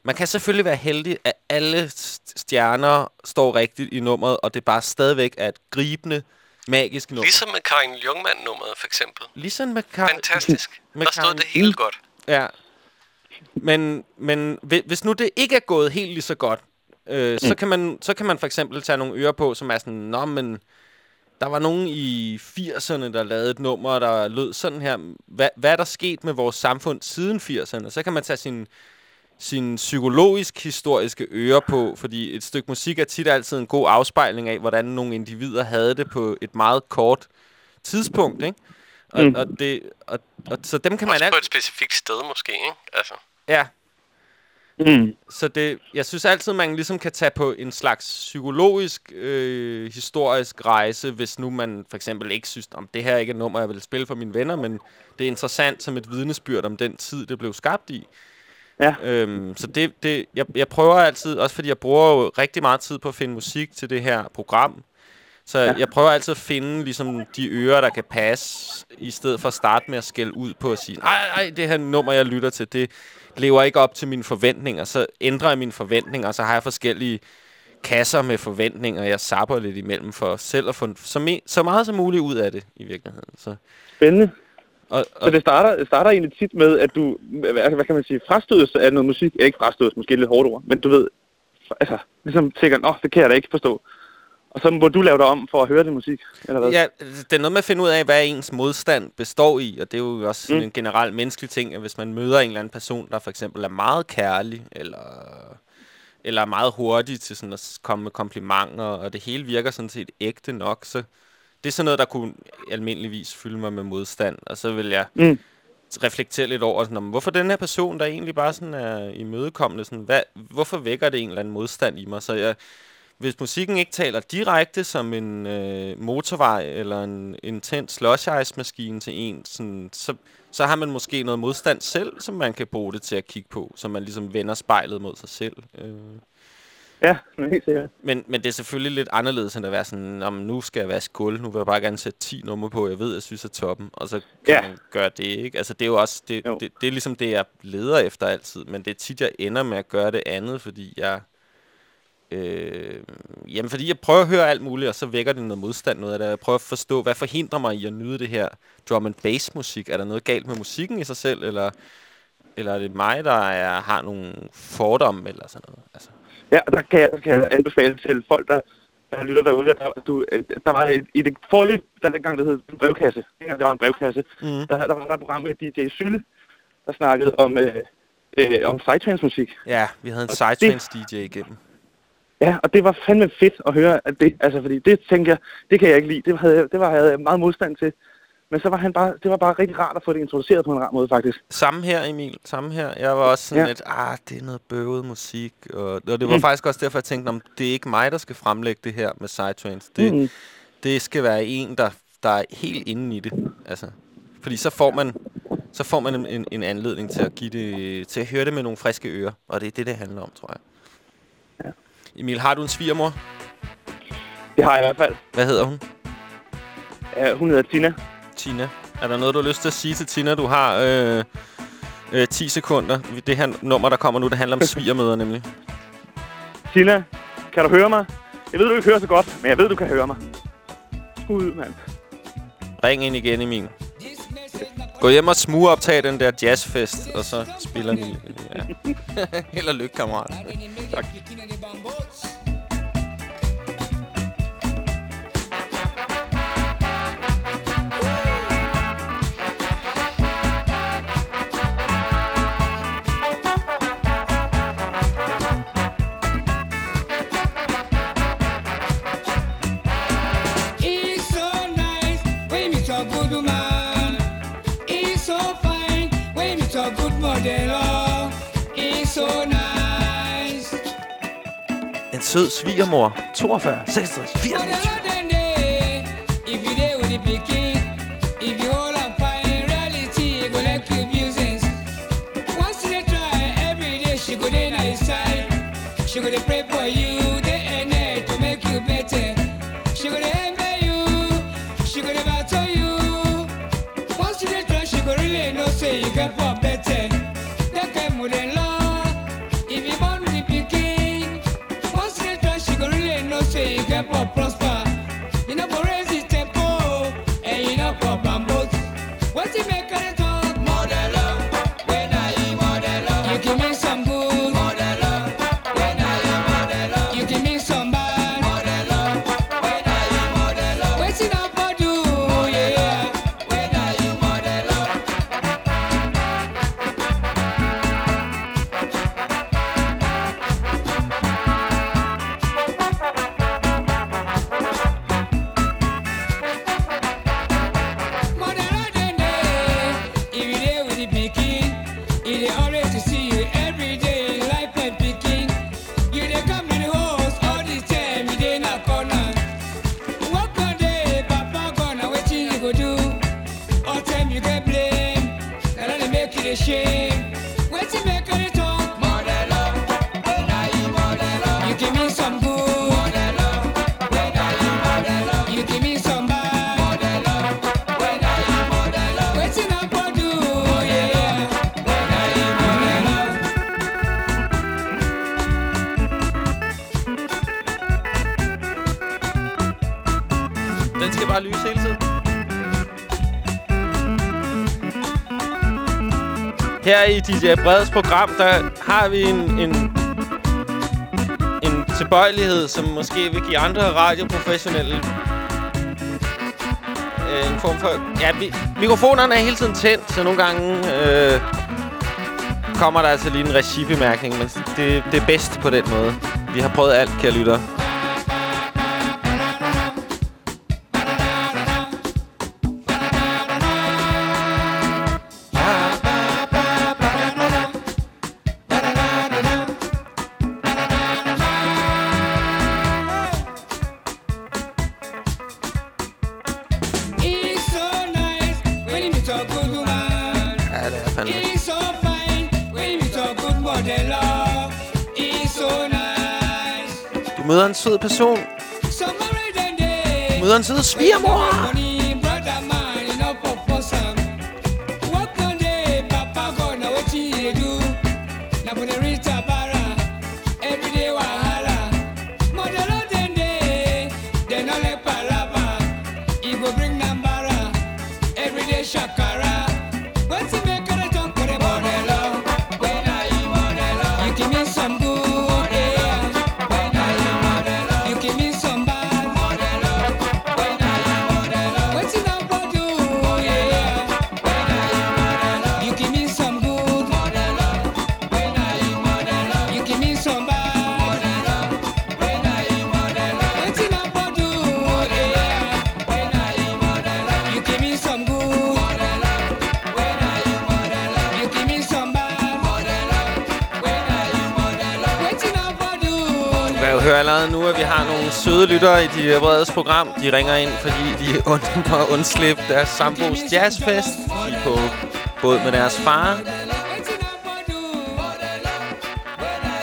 man kan selvfølgelig være heldig, at alle st- stjerner står rigtigt i nummeret, og det bare stadigvæk er et gribende, magisk nummer. Ligesom med Karin Jungmann-nummeret, for eksempel. Ligesom med Kar- Fantastisk. med Der stod Karin- det helt godt. Ja. Men, men hvi- hvis nu det ikke er gået helt lige så godt, øh, så, kan man, så kan man for eksempel tage nogle ører på, som er sådan, nå, men der var nogen i 80'erne, der lavede et nummer, der lød sådan her. Hvad, hvad er der sket med vores samfund siden 80'erne? Så kan man tage sin, sin psykologisk-historiske ører på, fordi et stykke musik er tit altid en god afspejling af, hvordan nogle individer havde det på et meget kort tidspunkt, ikke? Og, Mm. og, det, og, og, så dem kan man Også på et specifikt sted måske, ikke? Altså, Ja, mm. så det, jeg synes altid, man ligesom kan tage på en slags psykologisk, øh, historisk rejse, hvis nu man for eksempel ikke synes, om det her ikke er et nummer, jeg vil spille for mine venner, men det er interessant som et vidnesbyrd om den tid, det blev skabt i. Ja. Øhm, så det, det, jeg, jeg prøver altid, også fordi jeg bruger jo rigtig meget tid på at finde musik til det her program, så ja. jeg prøver altid at finde ligesom, de ører, der kan passe, i stedet for at starte med at skælde ud på at sige, nej, nej, det her nummer, jeg lytter til, det lever ikke op til mine forventninger. Så ændrer jeg mine forventninger, og så har jeg forskellige kasser med forventninger, jeg sapper lidt imellem for selv at få så, me- så meget som muligt ud af det i virkeligheden. Så, Spændende. og, Så og, det starter, det starter egentlig tit med, at du, hvad, hvad kan man sige, frastødes af noget musik. Ikke frastødes, måske lidt hårdt ord, men du ved, altså, ligesom tænker, åh, det kan jeg da ikke forstå. Og så må du lave dig om for at høre det musik, eller hvad? Ja, det er noget med at finde ud af, hvad ens modstand består i, og det er jo også sådan Mm. en generel menneskelig ting, at hvis man møder en eller anden person, der for eksempel er meget kærlig, eller, eller er meget hurtig til sådan at komme med komplimenter, og det hele virker sådan set ægte nok, så det er sådan noget, der kunne almindeligvis fylde mig med modstand. Og så vil jeg Mm. reflektere lidt over, sådan, om, hvorfor den her person, der egentlig bare sådan er imødekommende, sådan, hvad, hvorfor vækker det en eller anden modstand i mig? Så jeg, hvis musikken ikke taler direkte som en øh, motorvej eller en intens slush ice maskine til en, sådan, så, så har man måske noget modstand selv, som man kan bruge det til at kigge på, så man ligesom vender spejlet mod sig selv. Øh. Ja, helt sikkert. Men, men det er selvfølgelig lidt anderledes, end at være sådan, om nu skal jeg vaske gulv, nu vil jeg bare gerne sætte 10 numre på, jeg ved, jeg synes er toppen, og så kan Ja. man gøre det, ikke? Altså, det er jo også, det, Jo. det, det er ligesom det, jeg leder efter altid, men det er tit, jeg ender med at gøre det andet, fordi jeg, øh, jamen, fordi jeg prøver at høre alt muligt, og så vækker det noget modstand, noget af det. Jeg prøver at forstå, hvad forhindrer mig i at nyde det her drum and bass musik? Er der noget galt med musikken i sig selv, eller, eller er det mig, der er, har nogle fordomme, eller sådan noget? Altså. Ja, og der kan jeg, der kan jeg anbefale til folk, der, der lytter derude, at der, du, øh, der var et, i det forløb, der dengang det hed en brevkasse, dengang det var en brevkasse, Mm. der, der var der et program med DJ Sylle, der snakkede om, øh, øh, om psytrance-musik. Ja, vi havde en Psytrance DJ igennem. Ja, og det var fandme fedt at høre, at det, altså fordi det tænker jeg, det kan jeg ikke lide, det, havde, det var, havde jeg meget modstand til. Men så var han bare, det var bare rigtig rart at få det introduceret på en rar måde, faktisk. Samme her, Emil. Samme her. Jeg var også sådan Ja. lidt, ah, det er noget bøvet musik. Og, og det var mm. faktisk også derfor, jeg tænkte, om det er ikke mig, der skal fremlægge det her med Psytrance. Det, Mm. det skal være en, der, der er helt inde i det. Altså, fordi så får man, så får man en, en, en anledning til at, give det, til at høre det med nogle friske ører. Og det er det, det handler om, tror jeg. Emil, har du en svigermor? Det har jeg i hvert fald. Hvad hedder hun? Ja, hun hedder Tina. Tina. Er der noget, du har lyst til at sige til Tina? Du har øh, øh, 10 sekunder. Det her nummer, der kommer nu, det handler om svigermøder nemlig. Tina, kan du høre mig? Jeg ved, du ikke hører så godt, men jeg ved, du kan høre mig. Skud, mand. Ring ind igen, Emil. Gå hjem og smugoptag den der jazzfest, og så spiller vi. Ja. Held og lykke, kammerat. Tak. Sød svigermor. 42, 66, 80. i DJ Breds program, der har vi en, en, en tilbøjelighed, som måske vil give andre radioprofessionelle øh, en form for... Ja, vi, mikrofonerne er hele tiden tændt, så nogle gange øh, kommer der altså lige en regibemærkning, men det, det er bedst på den måde. Vi har prøvet alt, kære lytter. Person. Møder en sød svigermor. Kan jo høre allerede nu, at vi har nogle søde lyttere i de øh, vredes program. De ringer ind, fordi de undgår at undslippe deres sambos jazzfest. De er på båd med deres far.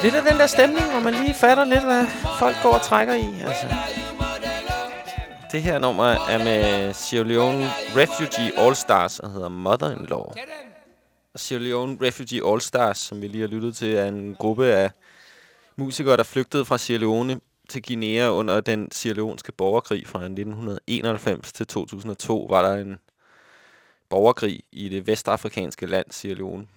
Lidt af den der stemning, hvor man lige fatter lidt, hvad folk går og trækker i. Altså. Det her nummer er med Sierra Leone Refugee All Stars og hedder Mother-in-Law. Og Sierra Leone Refugee All Stars, som vi lige har lyttet til, er en gruppe af musikere, der flygtede fra Sierra Leone til Guinea under den Sierra Leonske borgerkrig fra 1991 til 2002, var der en borgerkrig i det vestafrikanske land Sierra Leone.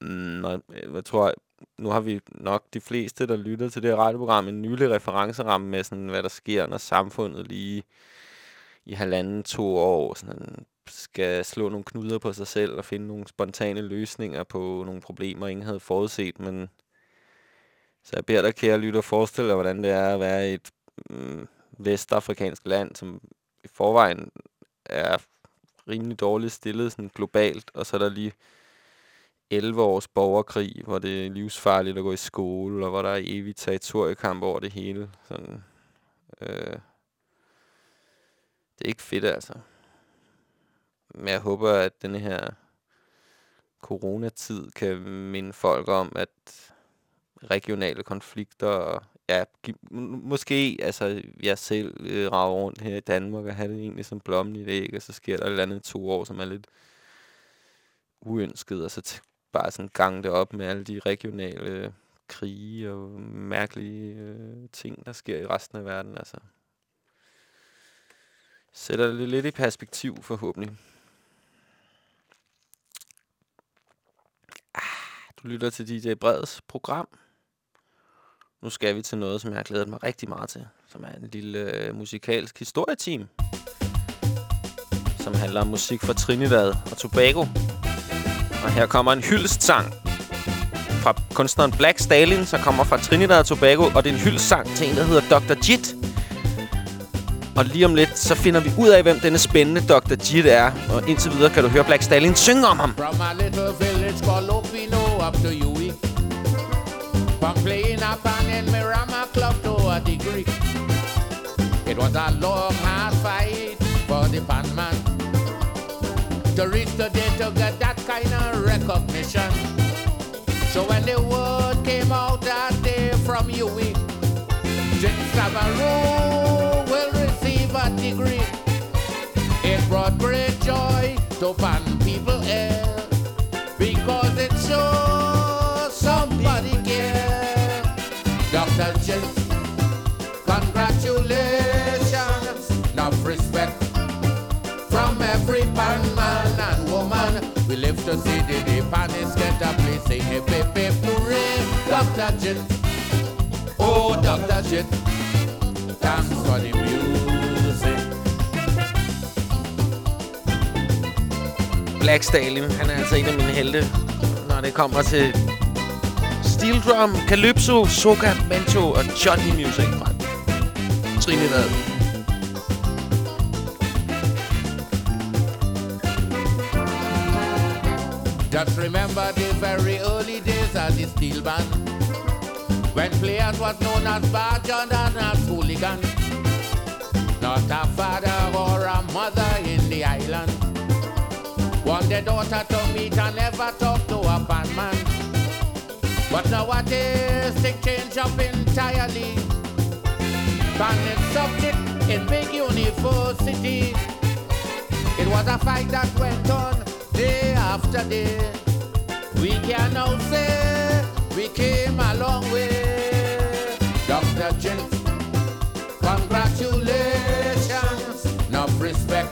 Mm, og jeg tror, nu har vi nok de fleste, der lytter til det her radioprogram, en nylig referenceramme med, sådan, hvad der sker, når samfundet lige i halvanden, to år sådan, skal slå nogle knuder på sig selv og finde nogle spontane løsninger på nogle problemer, ingen havde forudset, men så jeg beder dig, kære lytter, forestille dig, hvordan det er at være i et øh, vestafrikansk land, som i forvejen er rimelig dårligt stillet sådan globalt, og så er der lige 11 års borgerkrig, hvor det er livsfarligt at gå i skole, og hvor der er evig territoriekamp over det hele. Sådan, øh, det er ikke fedt, altså. Men jeg håber, at denne her coronatid kan minde folk om, at regionale konflikter, og ja, måske, altså, jeg selv øh, rager rundt her i Danmark og har det egentlig som blommen i et æg, og så sker der et eller andet to år, som er lidt uønsket, og så bare sådan gange det op med alle de regionale øh, krige og mærkelige øh, ting, der sker i resten af verden, altså. Sætter det lidt i perspektiv, forhåbentlig. Ah, Du lytter til DJ Breds program. Nu skal vi til noget, som jeg har glædet mig rigtig meget til. Som er en lille øh, musikalsk historieteam. Som handler om musik fra Trinidad og Tobago. Og her kommer en hyldestsang fra kunstneren Black Stalin, som kommer fra Trinidad og Tobago. Og det er en hyldestsang til en, der hedder Dr. Jit. Og lige om lidt, så finder vi ud af, hvem denne spændende Dr. Jit er. Og indtil videre kan du høre Black Stalin synge om ham. From a little village called Opino up to Yui. From playing a pan in Mirama Club to a degree. It was a long, hard fight for the pan man. To reach the day to get that kind of recognition. So when the word came out that day from Yui, Jim Savaro will receive a degree. It brought great joy to pan We live to see the day panis get a place, sing hip hip hip hooray, Dr. Jit Oh, Dr. Jit thanks for the music. Black Stalin, han er altså en af mine helte, når det kommer til steel drum, calypso, soca, mento og Johnny music fra Trinidad. Just remember the very early days of the steel band. When players was known as Bajan and as hooligan. Not a father or a mother in the island. Want their daughter to meet and never talk to a band man. But nowadays things change up entirely. Banning subject in big university. It was a fight that went on day after day. We can now say we came a long way. Dr. Jinx, congratulations. Enough respect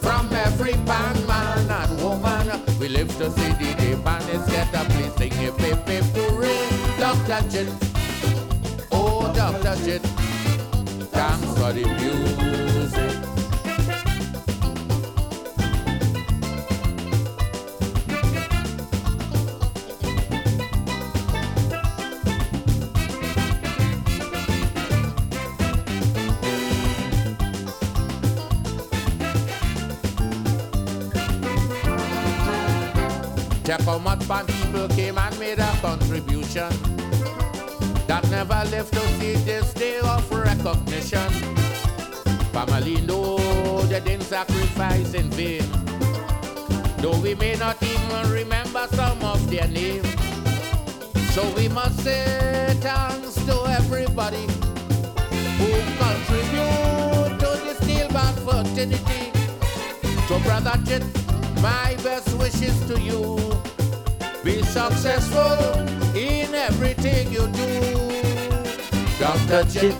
from every band man and woman. We live to see the day bandits get a place sing a pip hooray. Dr. Jinx, oh Dr. Jinx, thanks for the music. Check how much people came and made a contribution that never lived to see this day of recognition. Family know they didn't sacrifice in vain, though we may not even remember some of their names. So we must say thanks to everybody who contribute to the steel band fraternity. So brother Jet, my best wishes to you. Be successful in everything you do. Dr. Jet,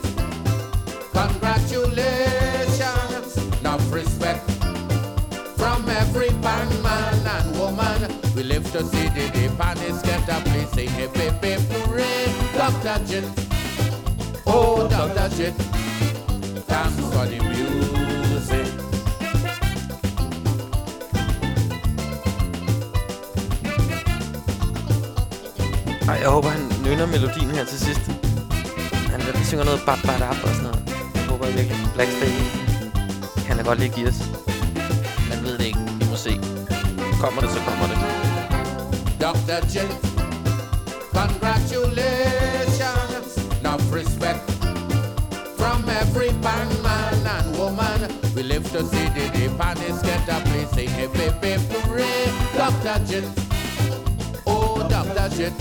congratulations. Enough respect from every bandman and woman. We live to see the day panics get a place. Sing hip hip hip hooray. Dr. Jet, oh Dr. Jet, thanks for the music. Ej, jeg håber, han nynner melodien her til sidst. Han, han synger noget bap bap og sådan noget. Jeg håber virkelig, Black Stallion kan da godt lige give os. Man ved det ikke. Vi må se. Kommer det, så kommer det. Dr. Jet, congratulations. Love, respect from every bandman and woman. We live to see the day panics get a place. Sing hip baby hooray. Dr. Jet, oh Dr. Jet,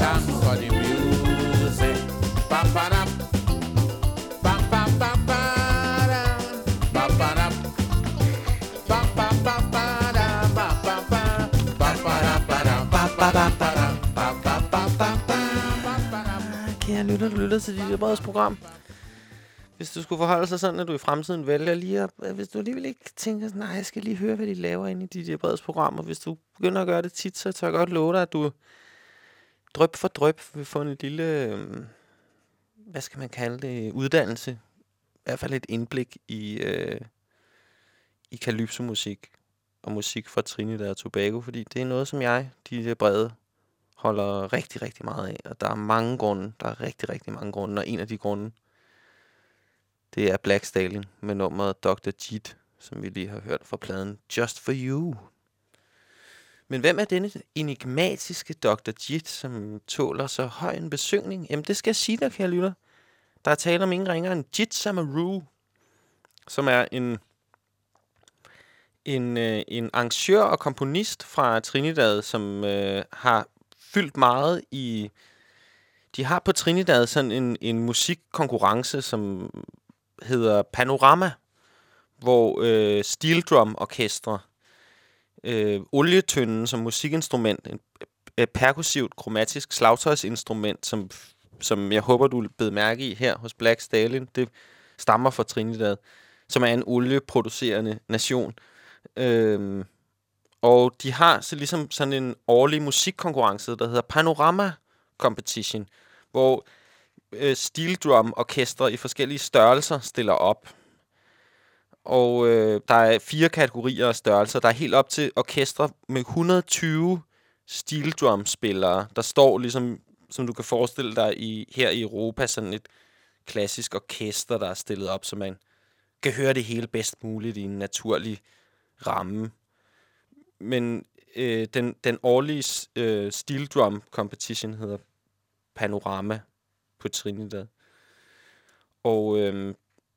thanks for the music. Ba ba da, ba ba ba ba da, ba ba da, ba ba ba ba da, ba ba ba, ba ba da ba da, ba ba ba ba da, ba ba ba ba ba. Kære lytter, du lytter til dit Breds program. Hvis du skulle forholde sig sådan, at du i fremtiden vælger lige at... Hvis du alligevel ikke tænker, nej, jeg skal lige høre, hvad de laver inde i dit Breds program, og hvis du begynder at gøre det tit, så tør jeg godt love dig, at du drøb for drøb vil få en lille... Øhm, hvad skal man kalde det? Uddannelse. I hvert fald et indblik i, øh, i kalypsomusik og musik fra Trinidad og Tobago, fordi det er noget, som jeg, de brede, holder rigtig, rigtig meget af. Og der er mange grunde. Der er rigtig, rigtig mange grunde. Og en af de grunde, det er Black Stalin med nummeret Dr. Jeet, som vi lige har hørt fra pladen Just For You. Men hvem er denne enigmatiske Dr. Jit, som tåler så høj en besøgning? Jamen, det skal jeg sige dig, kære lytter. Der er tale om ingen ringer end Jit Samaru, som er en, en, øh, en arrangør og komponist fra Trinidad, som øh, har fyldt meget i... De har på Trinidad sådan en, en musikkonkurrence, som hedder Panorama, hvor øh, steel drum orkestre, øh, olietønden som musikinstrument, en øh, perkussivt kromatisk slagtøjsinstrument, som, som jeg håber, du bed mærke i her hos Black Stalin. det stammer fra Trinidad, som er en olieproducerende nation. Øh, og de har så ligesom sådan en årlig musikkonkurrence, der hedder Panorama Competition, hvor øh, steel drum orkestre i forskellige størrelser stiller op. Og øh, der er fire kategorier af størrelser. Der er helt op til orkestre med 120 steel drum spillere, der står ligesom, som du kan forestille dig i, her i Europa, sådan et klassisk orkester, der er stillet op, så man kan høre det hele bedst muligt i en naturlig ramme. Men øh, den, den årlige øh, steel drum competition hedder Panorama på Trinidad. Og øh,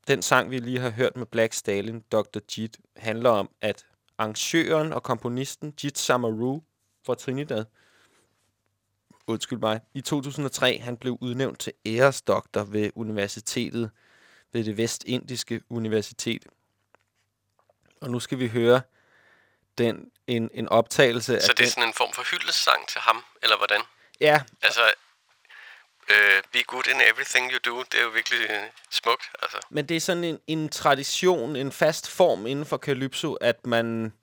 den sang, vi lige har hørt med Black Stalin, Dr. Jeet, handler om, at arrangøren og komponisten Jit Samaru fra Trinidad undskyld mig, i 2003, han blev udnævnt til æresdoktor ved universitetet, ved det vestindiske universitet. Og nu skal vi høre den, en, en optagelse Så af det er den. sådan en form for hyldesang til ham, eller hvordan? Ja, Altså, øh, be good in everything you do, det er jo virkelig øh, smukt, altså. Men det er sådan en, en tradition, en fast form inden for Calypso, at man,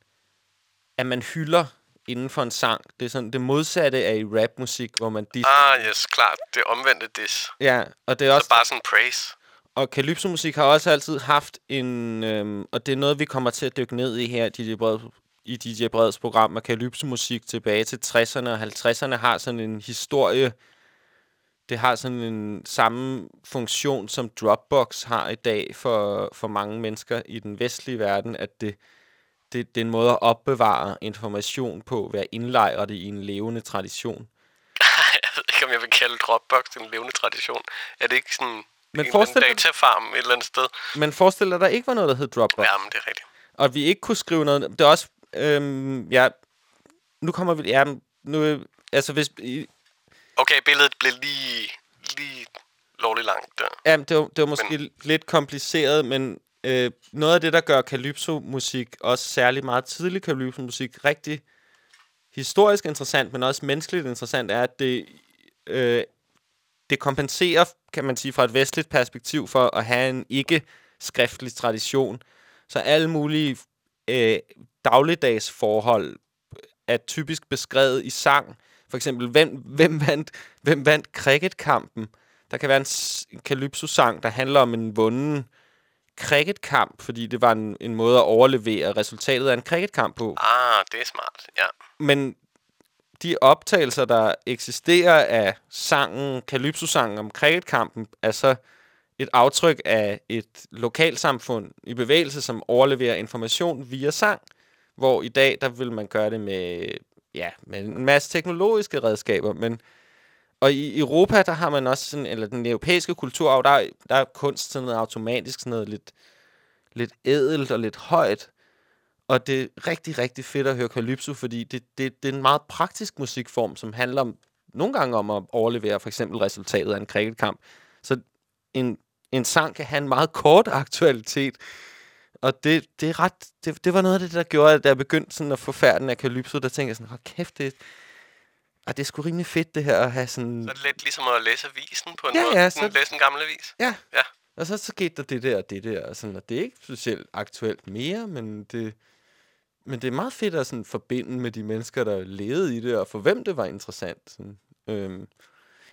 at man hylder inden for en sang. Det er sådan det modsatte af i rapmusik, hvor man... Dis- Ah, yes, klart. Det omvendte dis. Ja, og det er også... Så bare sådan praise. Og Calypso-musik har også altid haft en... Øhm, og det er noget, vi kommer til at dykke ned i her i DJ Breds, i DJ Breds program, at Calypso-musik tilbage til 60'erne og 50'erne har sådan en historie... Det har sådan en samme funktion, som Dropbox har i dag for, for mange mennesker i den vestlige verden, at det, det, det er en måde at opbevare information på, være indlejret det i en levende tradition. Jeg ved ikke, om jeg vil kalde Dropbox en levende tradition. Er det ikke sådan Men Men en forestil dig- datafarm et eller andet sted? Men forestil dig, at der ikke var noget, der hed Dropbox. Jamen, det er rigtigt. Og vi ikke kunne skrive noget. Det er også... Øhm, ja, nu kommer vi... Ja, nu, altså hvis... I, Okay, billedet blev lige, lige lovligt langt der. ja, det var, det var måske men, lidt kompliceret, men øh, noget af det, der gør Calypso-musik, også særligt meget tidlig Calypso-musik, rigtig historisk interessant, men også menneskeligt interessant, er, at det, øh, det kompenserer, kan man sige, fra et vestligt perspektiv for at have en ikke-skriftlig tradition. Så alle mulige øh, dagligdags forhold er typisk beskrevet i sang. For eksempel, hvem, hvem vandt, hvem vandt cricketkampen? Der kan være en, en Calypso-sang, der handler om en vunden cricketkamp, fordi det var en, en måde at overlevere resultatet af en cricketkamp på. Ah, det er smart, ja. Men de optagelser, der eksisterer af sangen, Calypso-sangen om cricketkampen, er så et aftryk af et lokalsamfund i bevægelse, som overleverer information via sang, hvor i dag, der vil man gøre det med, ja, med en masse teknologiske redskaber, men og i Europa, der har man også sådan, eller den europæiske kulturarv, der, der er kunst sådan noget automatisk, sådan noget lidt, lidt ædelt og lidt højt. Og det er rigtig, rigtig fedt at høre Calypso, fordi det, det, det er en meget praktisk musikform, som handler om, nogle gange om at overlevere for eksempel resultatet af en cricketkamp. Så en, en sang kan have en meget kort aktualitet, og det, det, er ret, det, det var noget af det, der gjorde, at jeg begyndte sådan at få færden af Calypso, der tænkte jeg sådan, hold kæft, det, og det er sgu rimelig fedt det her at have sådan... Så er det lidt ligesom at læse avisen på en Ja, måde. ja, så- læse en gammel avis. Ja. Ja. Og så, så skete der det der og det der, og, sådan, og det er ikke specielt aktuelt mere, men det, men det er meget fedt at sådan, forbinde med de mennesker, der levede i det, og for hvem det var interessant. Sådan. Øhm,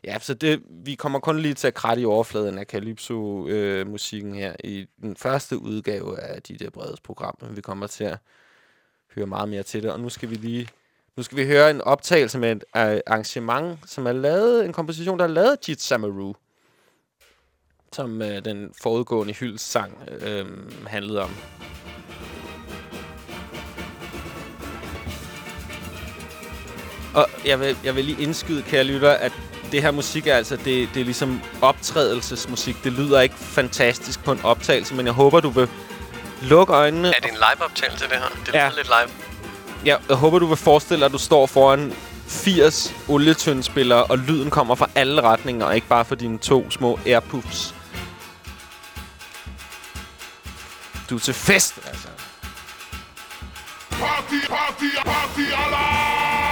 ja, så det, vi kommer kun lige til at kratte i overfladen af Calypso-musikken her i den første udgave af de der Bredes program, men vi kommer til at høre meget mere til det, og nu skal vi lige nu skal vi høre en optagelse med et øh, arrangement, som er lavet, en komposition, der er lavet af Jit Samaru som øh, den forudgående hyldssang øh, handlede om. Og jeg vil, jeg vil lige indskyde, kære lytter, at det her musik er altså, det, det er ligesom optrædelsesmusik. Det lyder ikke fantastisk på en optagelse, men jeg håber, du vil lukke øjnene. Er det en live-optagelse, det her? Det Ja. lyder lidt live. Ja, jeg håber, du vil forestille dig, at du står foran 80 olietøndspillere, og lyden kommer fra alle retninger, og ikke bare fra dine to små airpuffs. Du er til fest, altså. Party, party, party alarm!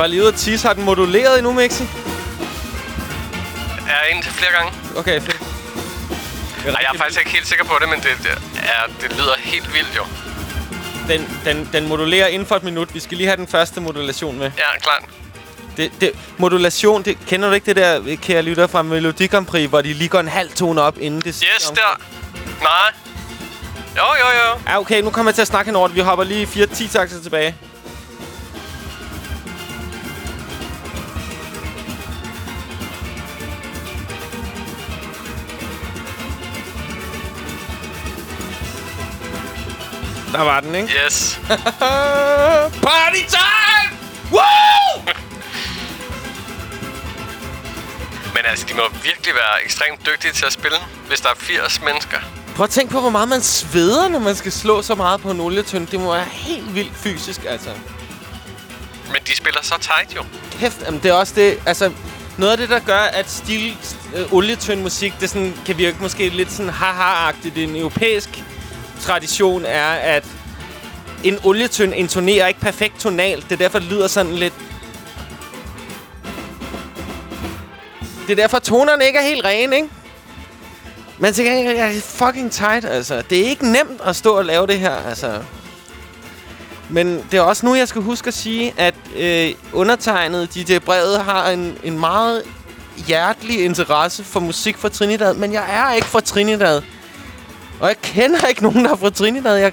Var lige ude at tisse. Har den moduleret endnu, Mixi? Er indtil flere gange. Okay, fedt. Nej, jeg er faktisk ikke helt sikker på det, men det, det, er, det lyder helt vildt jo. Den, den, den modulerer inden for et minut. Vi skal lige have den første modulation med. Ja, klart. Det, det, modulation, det, kender du ikke det der, kære lytter fra Melodi Grand Prix, hvor de lige går en halv tone op, inden det... Yes, der. Nej. Jo, jo, jo. Ja, okay, nu kommer jeg til at snakke henover det. Vi hopper lige 4-10 takter tilbage. Der var den, ikke? Yes. Party time! Woo! Men altså, de må virkelig være ekstremt dygtige til at spille, hvis der er 80 mennesker. Prøv at tænke på, hvor meget man sveder, når man skal slå så meget på en olietønd. Det må være helt vildt fysisk, altså. Men de spiller så tight jo. Kæft, jamen, det er også det, altså... Noget af det, der gør, at stil, øh, olietønd musik, det sådan, kan virke måske lidt sådan haha-agtigt. En europæisk tradition er, at en olietøn intonerer ikke perfekt tonalt. Det er derfor, det lyder sådan lidt... Det er derfor, tonerne ikke er helt rene, ikke? Men til gengæld er det fucking tight, altså. Det er ikke nemt at stå og lave det her, altså. Men det er også nu, jeg skal huske at sige, at øh, undertegnet DJ Brevet har en, en meget hjertelig interesse for musik fra Trinidad. Men jeg er ikke fra Trinidad. Og jeg kender ikke nogen, der er fra Trinidad. Jeg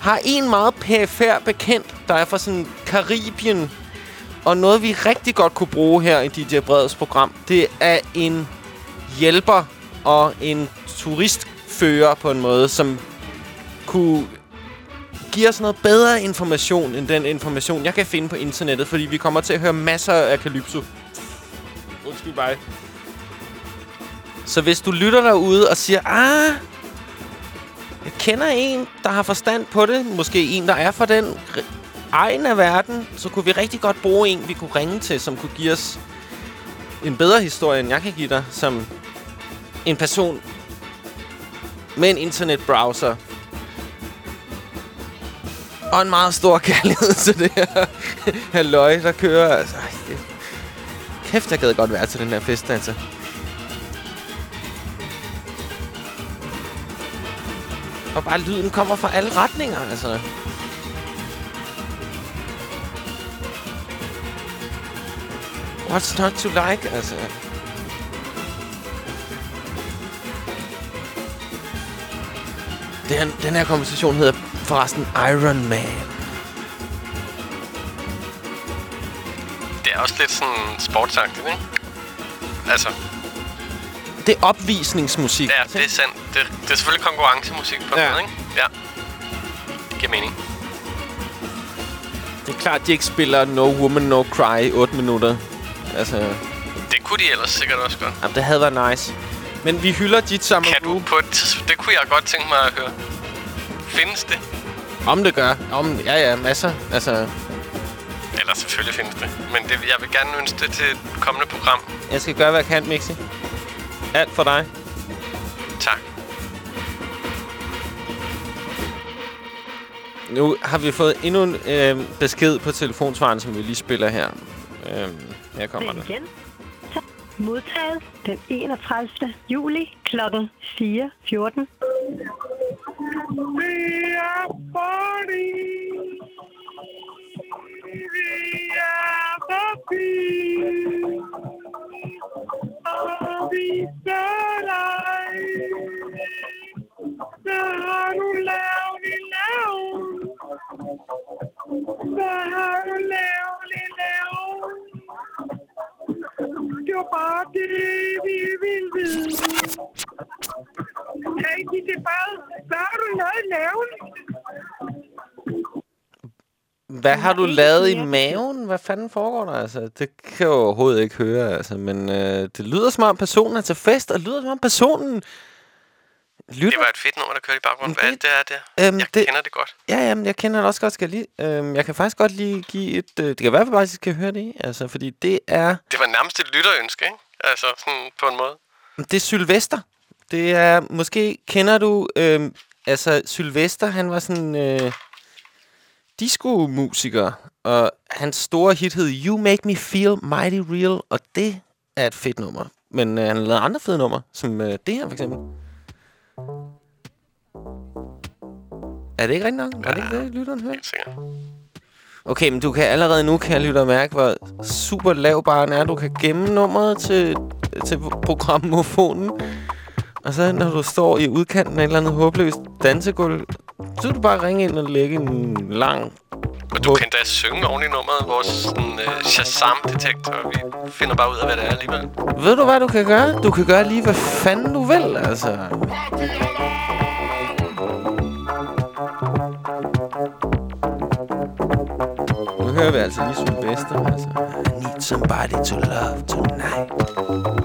har en meget perifær bekendt, der er fra sådan Karibien. Og noget, vi rigtig godt kunne bruge her i DJ Breds program, det er en hjælper og en turistfører på en måde, som kunne give os noget bedre information, end den information, jeg kan finde på internettet. Fordi vi kommer til at høre masser af Calypso. Undskyld mig. Så hvis du lytter derude og siger, ah, jeg kender en, der har forstand på det, måske en, der er fra den egen af verden, så kunne vi rigtig godt bruge en, vi kunne ringe til, som kunne give os en bedre historie, end jeg kan give dig, som en person med en internetbrowser og en meget stor kærlighed til det her halløj, der kører. Altså, det... Kæft, jeg gad godt være til den her fest, altså. Og bare lyden kommer fra alle retninger, altså. What's not to like, altså. Den, den her konversation hedder forresten Iron Man. Det er også lidt sådan sportsagtigt, ikke? Altså, det er opvisningsmusik. ja, det er sandt. Det, det er selvfølgelig konkurrencemusik på Ja. måde, ikke? Ja. Det giver mening. Det er klart, de ikke spiller No Woman, No Cry i 8 minutter. Altså, Det kunne de ellers sikkert også godt. jamen, det havde været nice. Men vi hylder dit sammen. Kan du på et. Det kunne jeg godt tænke mig at høre. Findes det? Om det gør. Om, ja, ja, masser. Altså, Eller selvfølgelig findes det. Men det, jeg vil gerne ønske det til et kommende program. jeg skal gøre, hvad jeg kan, Mixi. Alt for dig. Tak. Nu har vi fået endnu en øh, besked på telefonsvaren, som vi lige spiller her. Øh, her kommer den. Igen. Modtaget den 31. juli kl. 4.14. We are party. We are happy. Og vi skal lege. Hvad har du lavet i laven? Hvad har du lavet i laven? Det var bare det, vi ville vide. Hey, det er bare, hvad har du lavet i laven? Hvad har du lavet i maven? Hvad fanden foregår der? Altså, det kan jeg jo overhovedet ikke høre. Altså, men øh, det lyder som om personen er til fest, og det lyder som om personen lytter. Det var et fedt nummer, der kørte i baggrunden. Hvad det, det er der? Øhm, jeg det- kender det godt. Ja, jamen, jeg kender det også godt, skal jeg lige. Øhm, jeg kan faktisk godt lige give et... Øh, det kan være, at vi faktisk skal høre det i. Altså, fordi det er... Det var nærmest et lytterønske, ikke? Altså, sådan på en måde. Det er Sylvester. Det er... Måske kender du... Øh, altså, Sylvester, han var sådan... Øh, disco-musiker. Og hans store hit hed You Make Me Feel Mighty Real, og det er et fedt nummer. Men øh, han har lavet andre fede numre, som øh, det her for eksempel. Er det ikke rigtigt nok? Er det ikke det, lytteren hører? Sikkert. Okay, men du kan allerede nu, kan lytte og mærke, hvor super lav baren er. Du kan gemme nummeret til, til programmofonen. Og så når du står i udkanten af et eller andet håbløst dansegulv, så vil du bare ringe ind og lægge en lang... Og du kan da synge oven i nummeret, vores sådan, uh, Shazam-detektor. Vi finder bare ud af, hvad det er alligevel. Ved du, hvad du kan gøre? Du kan gøre lige, hvad fanden du vil, altså. Nu hører vi altså lige Sylvester, altså. I need somebody to love tonight.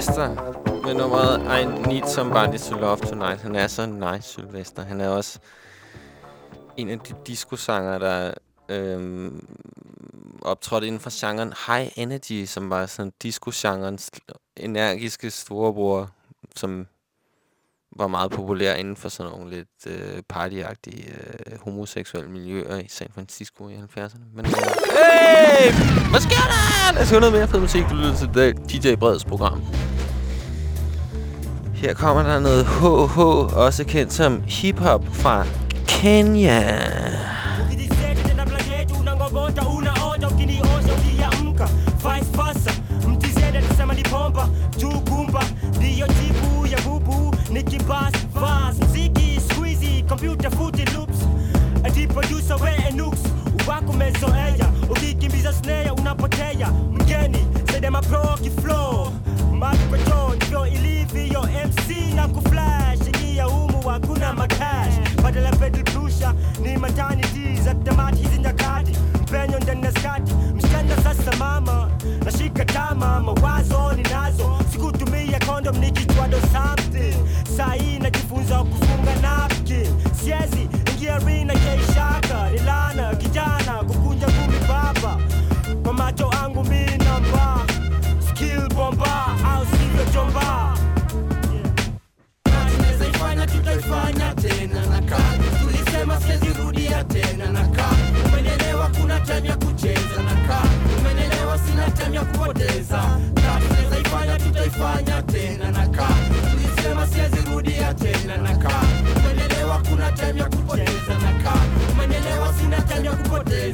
Sylvester med nummeret I Need Somebody to Love Tonight. Han er så nice, Sylvester. Han er også en af de discosanger, der øhm, optrådte inden for genren High Energy, som var sådan disco-genrens energiske storebror, som var meget populær inden for sådan nogle lidt øh, partyagtige øh, homoseksuelle miljøer i San Francisco i 70'erne. Men, øh, hey! Hvad sker der? Lad os høre noget mere fed musik. Du lytter til dag- DJ Breds program. Her kommer der noget HH, også kendt som hiphop fra Kenya.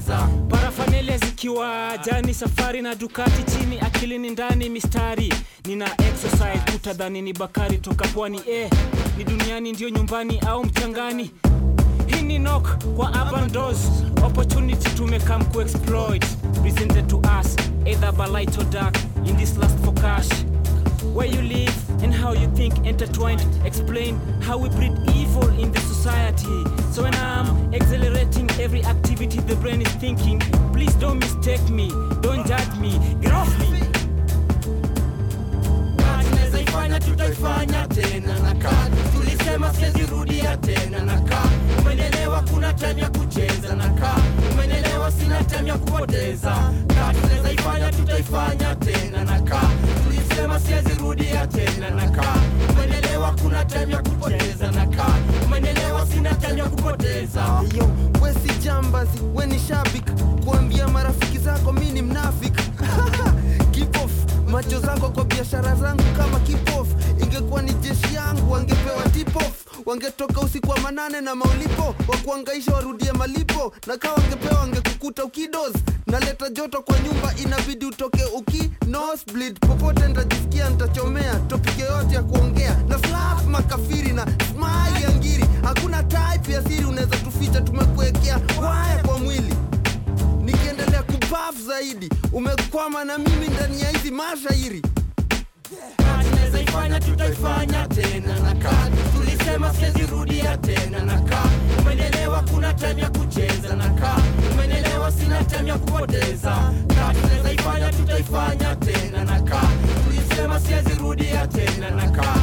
Kupoteza parafanelia zikiwa jani safari na dukati chini akili ni ndani mistari. Nina exercise utadhani ni bakari toka pwani eh, ni duniani ndio nyumbani au mchangani. Hii ni knock kwa urban doors. Opportunity tumekam kuexploit presented to us either by light or dark in this last for cash where you live and how you think intertwined. Explain how we breed evil in the society. So when i'm accelerating every activity the brain is thinking please don't mistake me don't judge me get off me kaa siwezi rudia tena na kaa umenelewa kuna time ya kucheza na kaa umenelewa sina time ya kupoteza. Kaa tunaweza ifanya tutaifanya tena na kaa tulisema siwezirudia tena na kaa umenelewa kuna time ya kucheza na kaa umenelewa sina time ya kupoteza. Yo wesi jambazi weni shabik. Kuambia marafiki zako mi ni mnafik. kipof macho zako kwa biashara zangu kama kipofu. ingekuwa ni jeshi yangu wangepewa tipof wangetoka usiku wa manane na maulipo. Wakuangaisha warudie malipo. Na kaa wangepewa wangekukuta ukidos naleta joto kwa nyumba inabidi utoke uki nosebleed popote ntajisikia ntachomea topike yote ya kuongea. Na slap makafiri na smile ya ngiri. Hakuna type ya siri unaweza tuficha. Tumekuekea waya kwa mwili nikiendelea zaidi. Umekwama na mimi ndani ya hizi mashairi. Tunaweza ifanya tutaifanya tena. Na kaa tulisema siwezirudia tena. Na kaa umenelewa kuna time ya kucheza. Na kaa umenelewa sina time ya kupoteza. Kaa tunaweza ifanya tutaifanya tena. Na kaa tulisema siwezirudia tena. Na kaa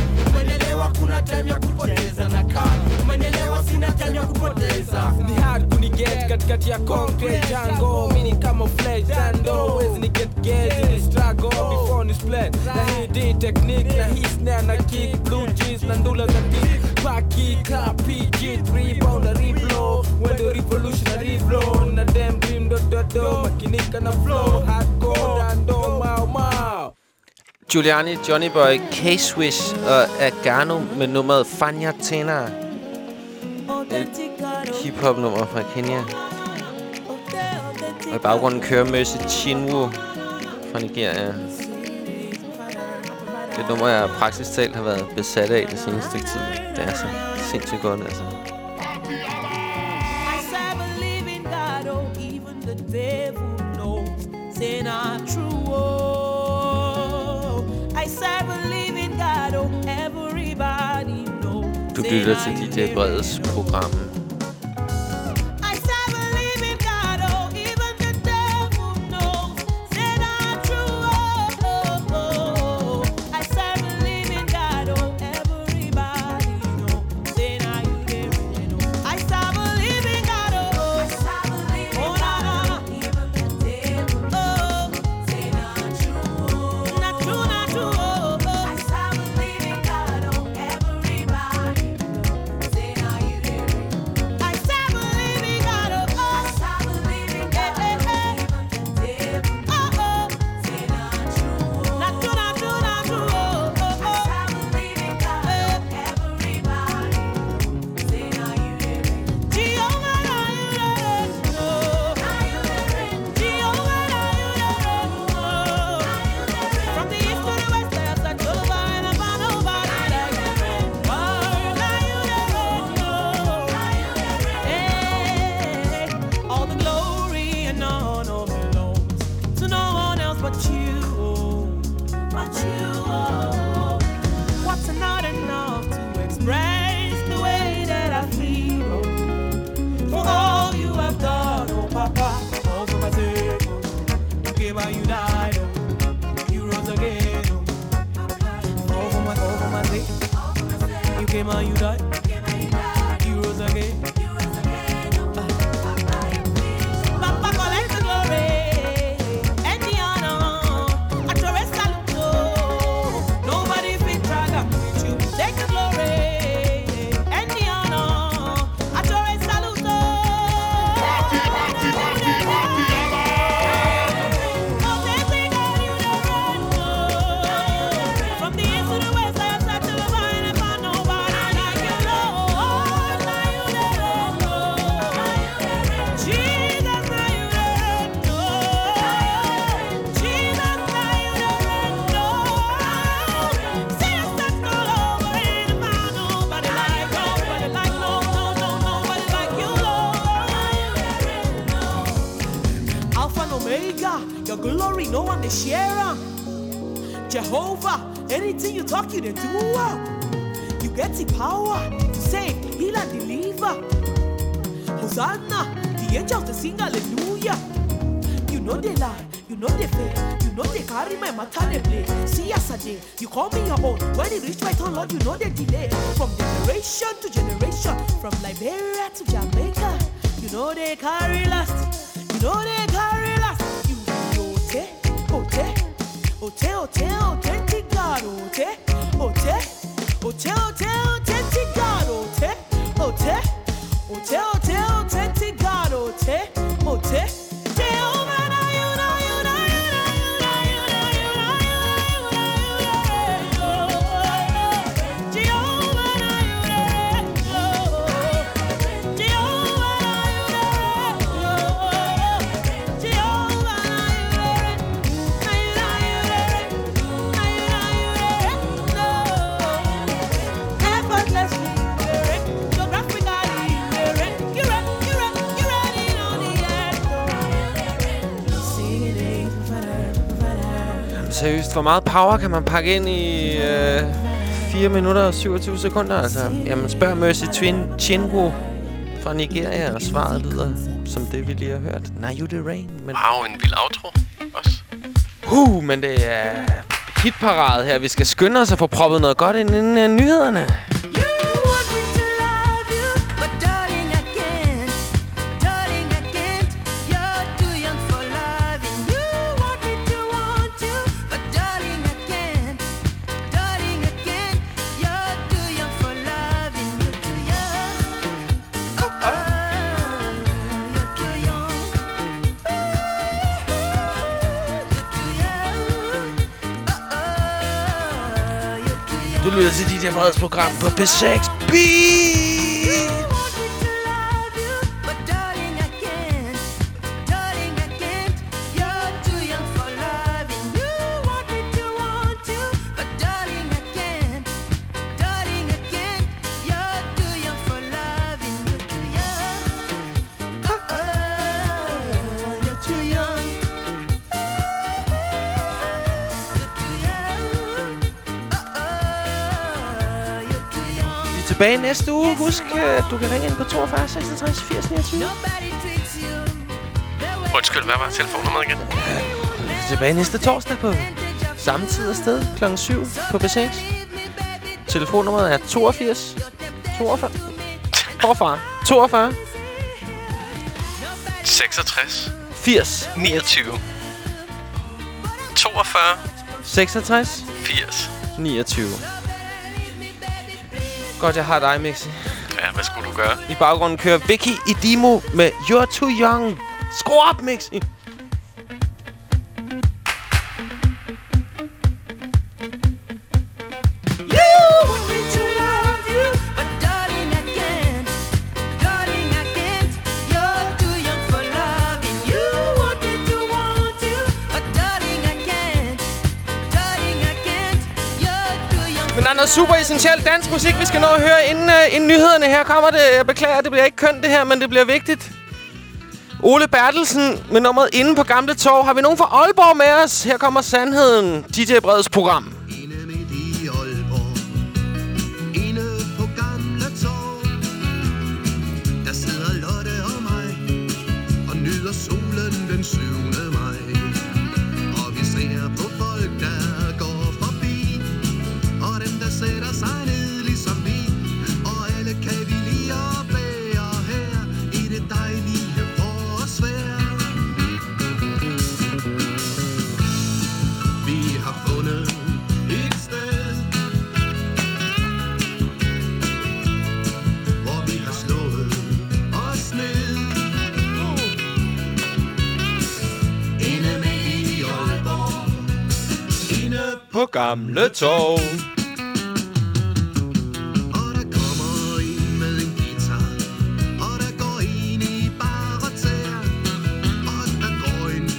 umenelewa kuna time ya kucheza na kaa umenelewa sina time ya kupoteza. Ni hard kuniget katikati ya concrete jango mini kama flesh jando wezi ni get get struggle before ni split. Na hii di technique na hii snare na kick blue jeans na ndula za deep paki clap PG3 bound reblow. Revolutionary blow na dem dream do do do makinika na flow. Hardcore dando mau mau Giuliani, Johnny Boy, K-Swish og Agano med nummeret Fania Tena. Et hip-hop-nummer fra Kenya. Og i baggrunden kører Mercy Chinwo fra Nigeria. Det er nummer, jeg praktisk talt har været besat af det seneste stykke tid. Det er så sindssygt godt, altså. I true a i serve believe living God, oh, everybody know. Du lytter til DJ Breds program. hvor meget power kan man pakke ind i øh, 4 minutter og 27 sekunder? Altså, jamen spørg Mercy Twin Chingu fra Nigeria, og svaret lyder som det, vi lige har hørt. Nej, you the rain. Men... Wow, en vild outro også. Uh, men det er hitparade her. Vi skal skynde os at få proppet noget godt ind inden uh, nyhederne. Du lytter til DJ Freds program på B6 Beat. tilbage næste uge. Husk, at du kan ringe ind på 42 66 80 29. Undskyld, hvad var telefonnummeret igen? Tilbage næste torsdag på samme tid og sted, kl. 7 på B6. Telefonnummeret er 82 42 42 42 66 80 29 42 66 80 29 godt, jeg har dig, Mixi. Ja, hvad skulle du gøre? I baggrunden kører Vicky i Dimo med You're Too Young. Skru op, Mixi! super essentiel dansk musik, vi skal nå at høre inden, uh, inden nyhederne. Her kommer det. Jeg beklager, det bliver ikke kønt det her, men det bliver vigtigt. Ole Bertelsen med nummeret Inde på Gamle Torv. Har vi nogen fra Aalborg med os? Her kommer sandheden. DJ Breds program.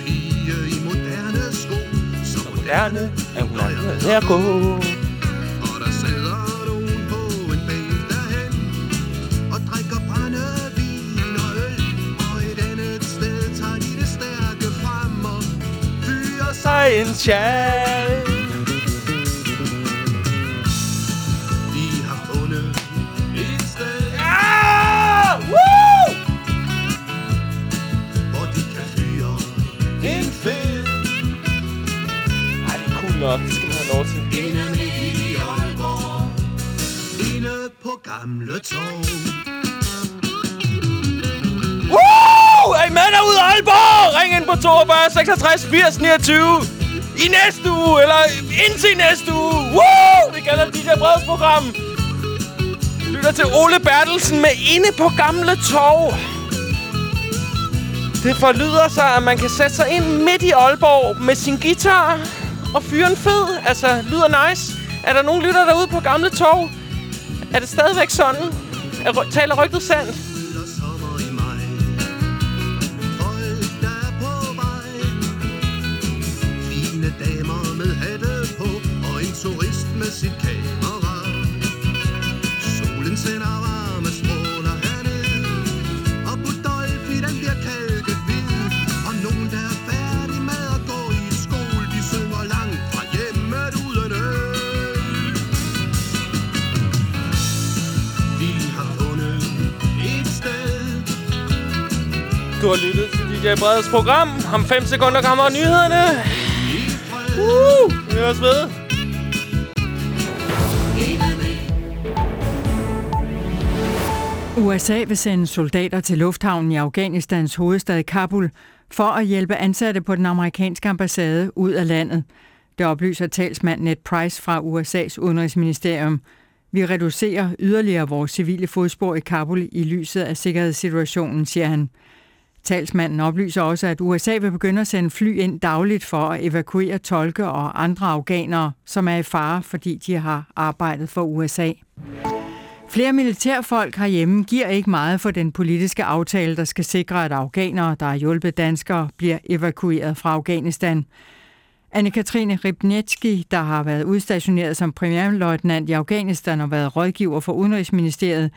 Pige i moderne er hun aldrig ved at gå. Og der sidder nogen på en bænk derhen. Og drikker brændevin og øl. Og et andet sted tager de det stærke frem Og fyrer sig en tjal gamle tog Woo! Er ude af Aalborg? Ring ind på 42 66 80 29 i næste uge, eller indtil næste uge. Woo! Det kalder DJ Breds program. Lytter til Ole Bertelsen med Inde på Gamle Torv. Det forlyder sig, at man kan sætte sig ind midt i Aalborg med sin guitar og fyre en fed. Altså, lyder nice. Er der nogen lytter derude på Gamle Torv? Er det stadigvæk sådan? Er, ry- taler rygtet sandt? Damer med hatte på Og en turist med sit kage. Du har lyttet til DJ Breds program. Om 5 sekunder kommer nyhederne. Uh, vi høres ved. USA vil sende soldater til lufthavnen i Afghanistans hovedstad Kabul for at hjælpe ansatte på den amerikanske ambassade ud af landet. Det oplyser talsmand Ned Price fra USA's udenrigsministerium. Vi reducerer yderligere vores civile fodspor i Kabul i lyset af sikkerhedssituationen, siger han. Talsmanden oplyser også, at USA vil begynde at sende fly ind dagligt for at evakuere tolke og andre afghanere, som er i fare, fordi de har arbejdet for USA. Flere militærfolk herhjemme giver ikke meget for den politiske aftale, der skal sikre, at afghanere, der har hjulpet danskere, bliver evakueret fra Afghanistan. Anne-Katrine Ribnetski, der har været udstationeret som premierløjtnant i Afghanistan og været rådgiver for Udenrigsministeriet,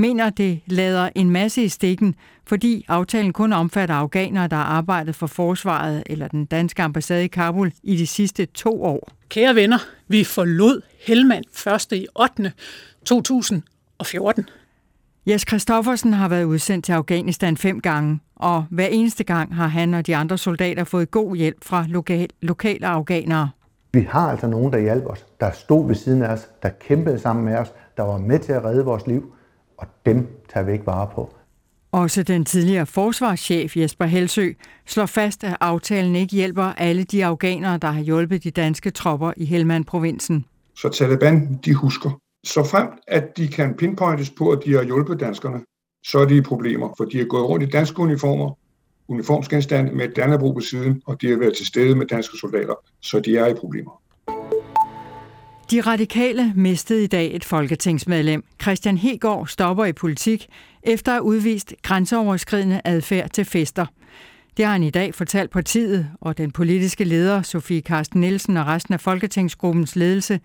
mener, det lader en masse i stikken, fordi aftalen kun omfatter afghanere, der har arbejdet for forsvaret eller den danske ambassade i Kabul i de sidste to år. Kære venner, vi forlod Helmand 1. i 8. 2014. Jes Kristoffersen har været udsendt til Afghanistan fem gange, og hver eneste gang har han og de andre soldater fået god hjælp fra lokal, lokale afghanere. Vi har altså nogen, der hjalp os, der stod ved siden af os, der kæmpede sammen med os, der var med til at redde vores liv, og dem tager vi ikke vare på. Også den tidligere forsvarschef Jesper Helsø slår fast, at aftalen ikke hjælper alle de afghanere, der har hjulpet de danske tropper i Helmand-provinsen. Så Taliban, de husker. Så frem, at de kan pinpointes på, at de har hjulpet danskerne, så er de i problemer, for de har gået rundt i danske uniformer, uniformsgenstande med et Dannebrog på siden, og de har været til stede med danske soldater, så de er i problemer. De radikale mistede i dag et folketingsmedlem. Christian Hegård stopper i politik efter at have udvist grænseoverskridende adfærd til fester. Det har han i dag fortalt partiet og den politiske leder Sofie Karsten Nielsen og resten af Folketingsgruppens ledelse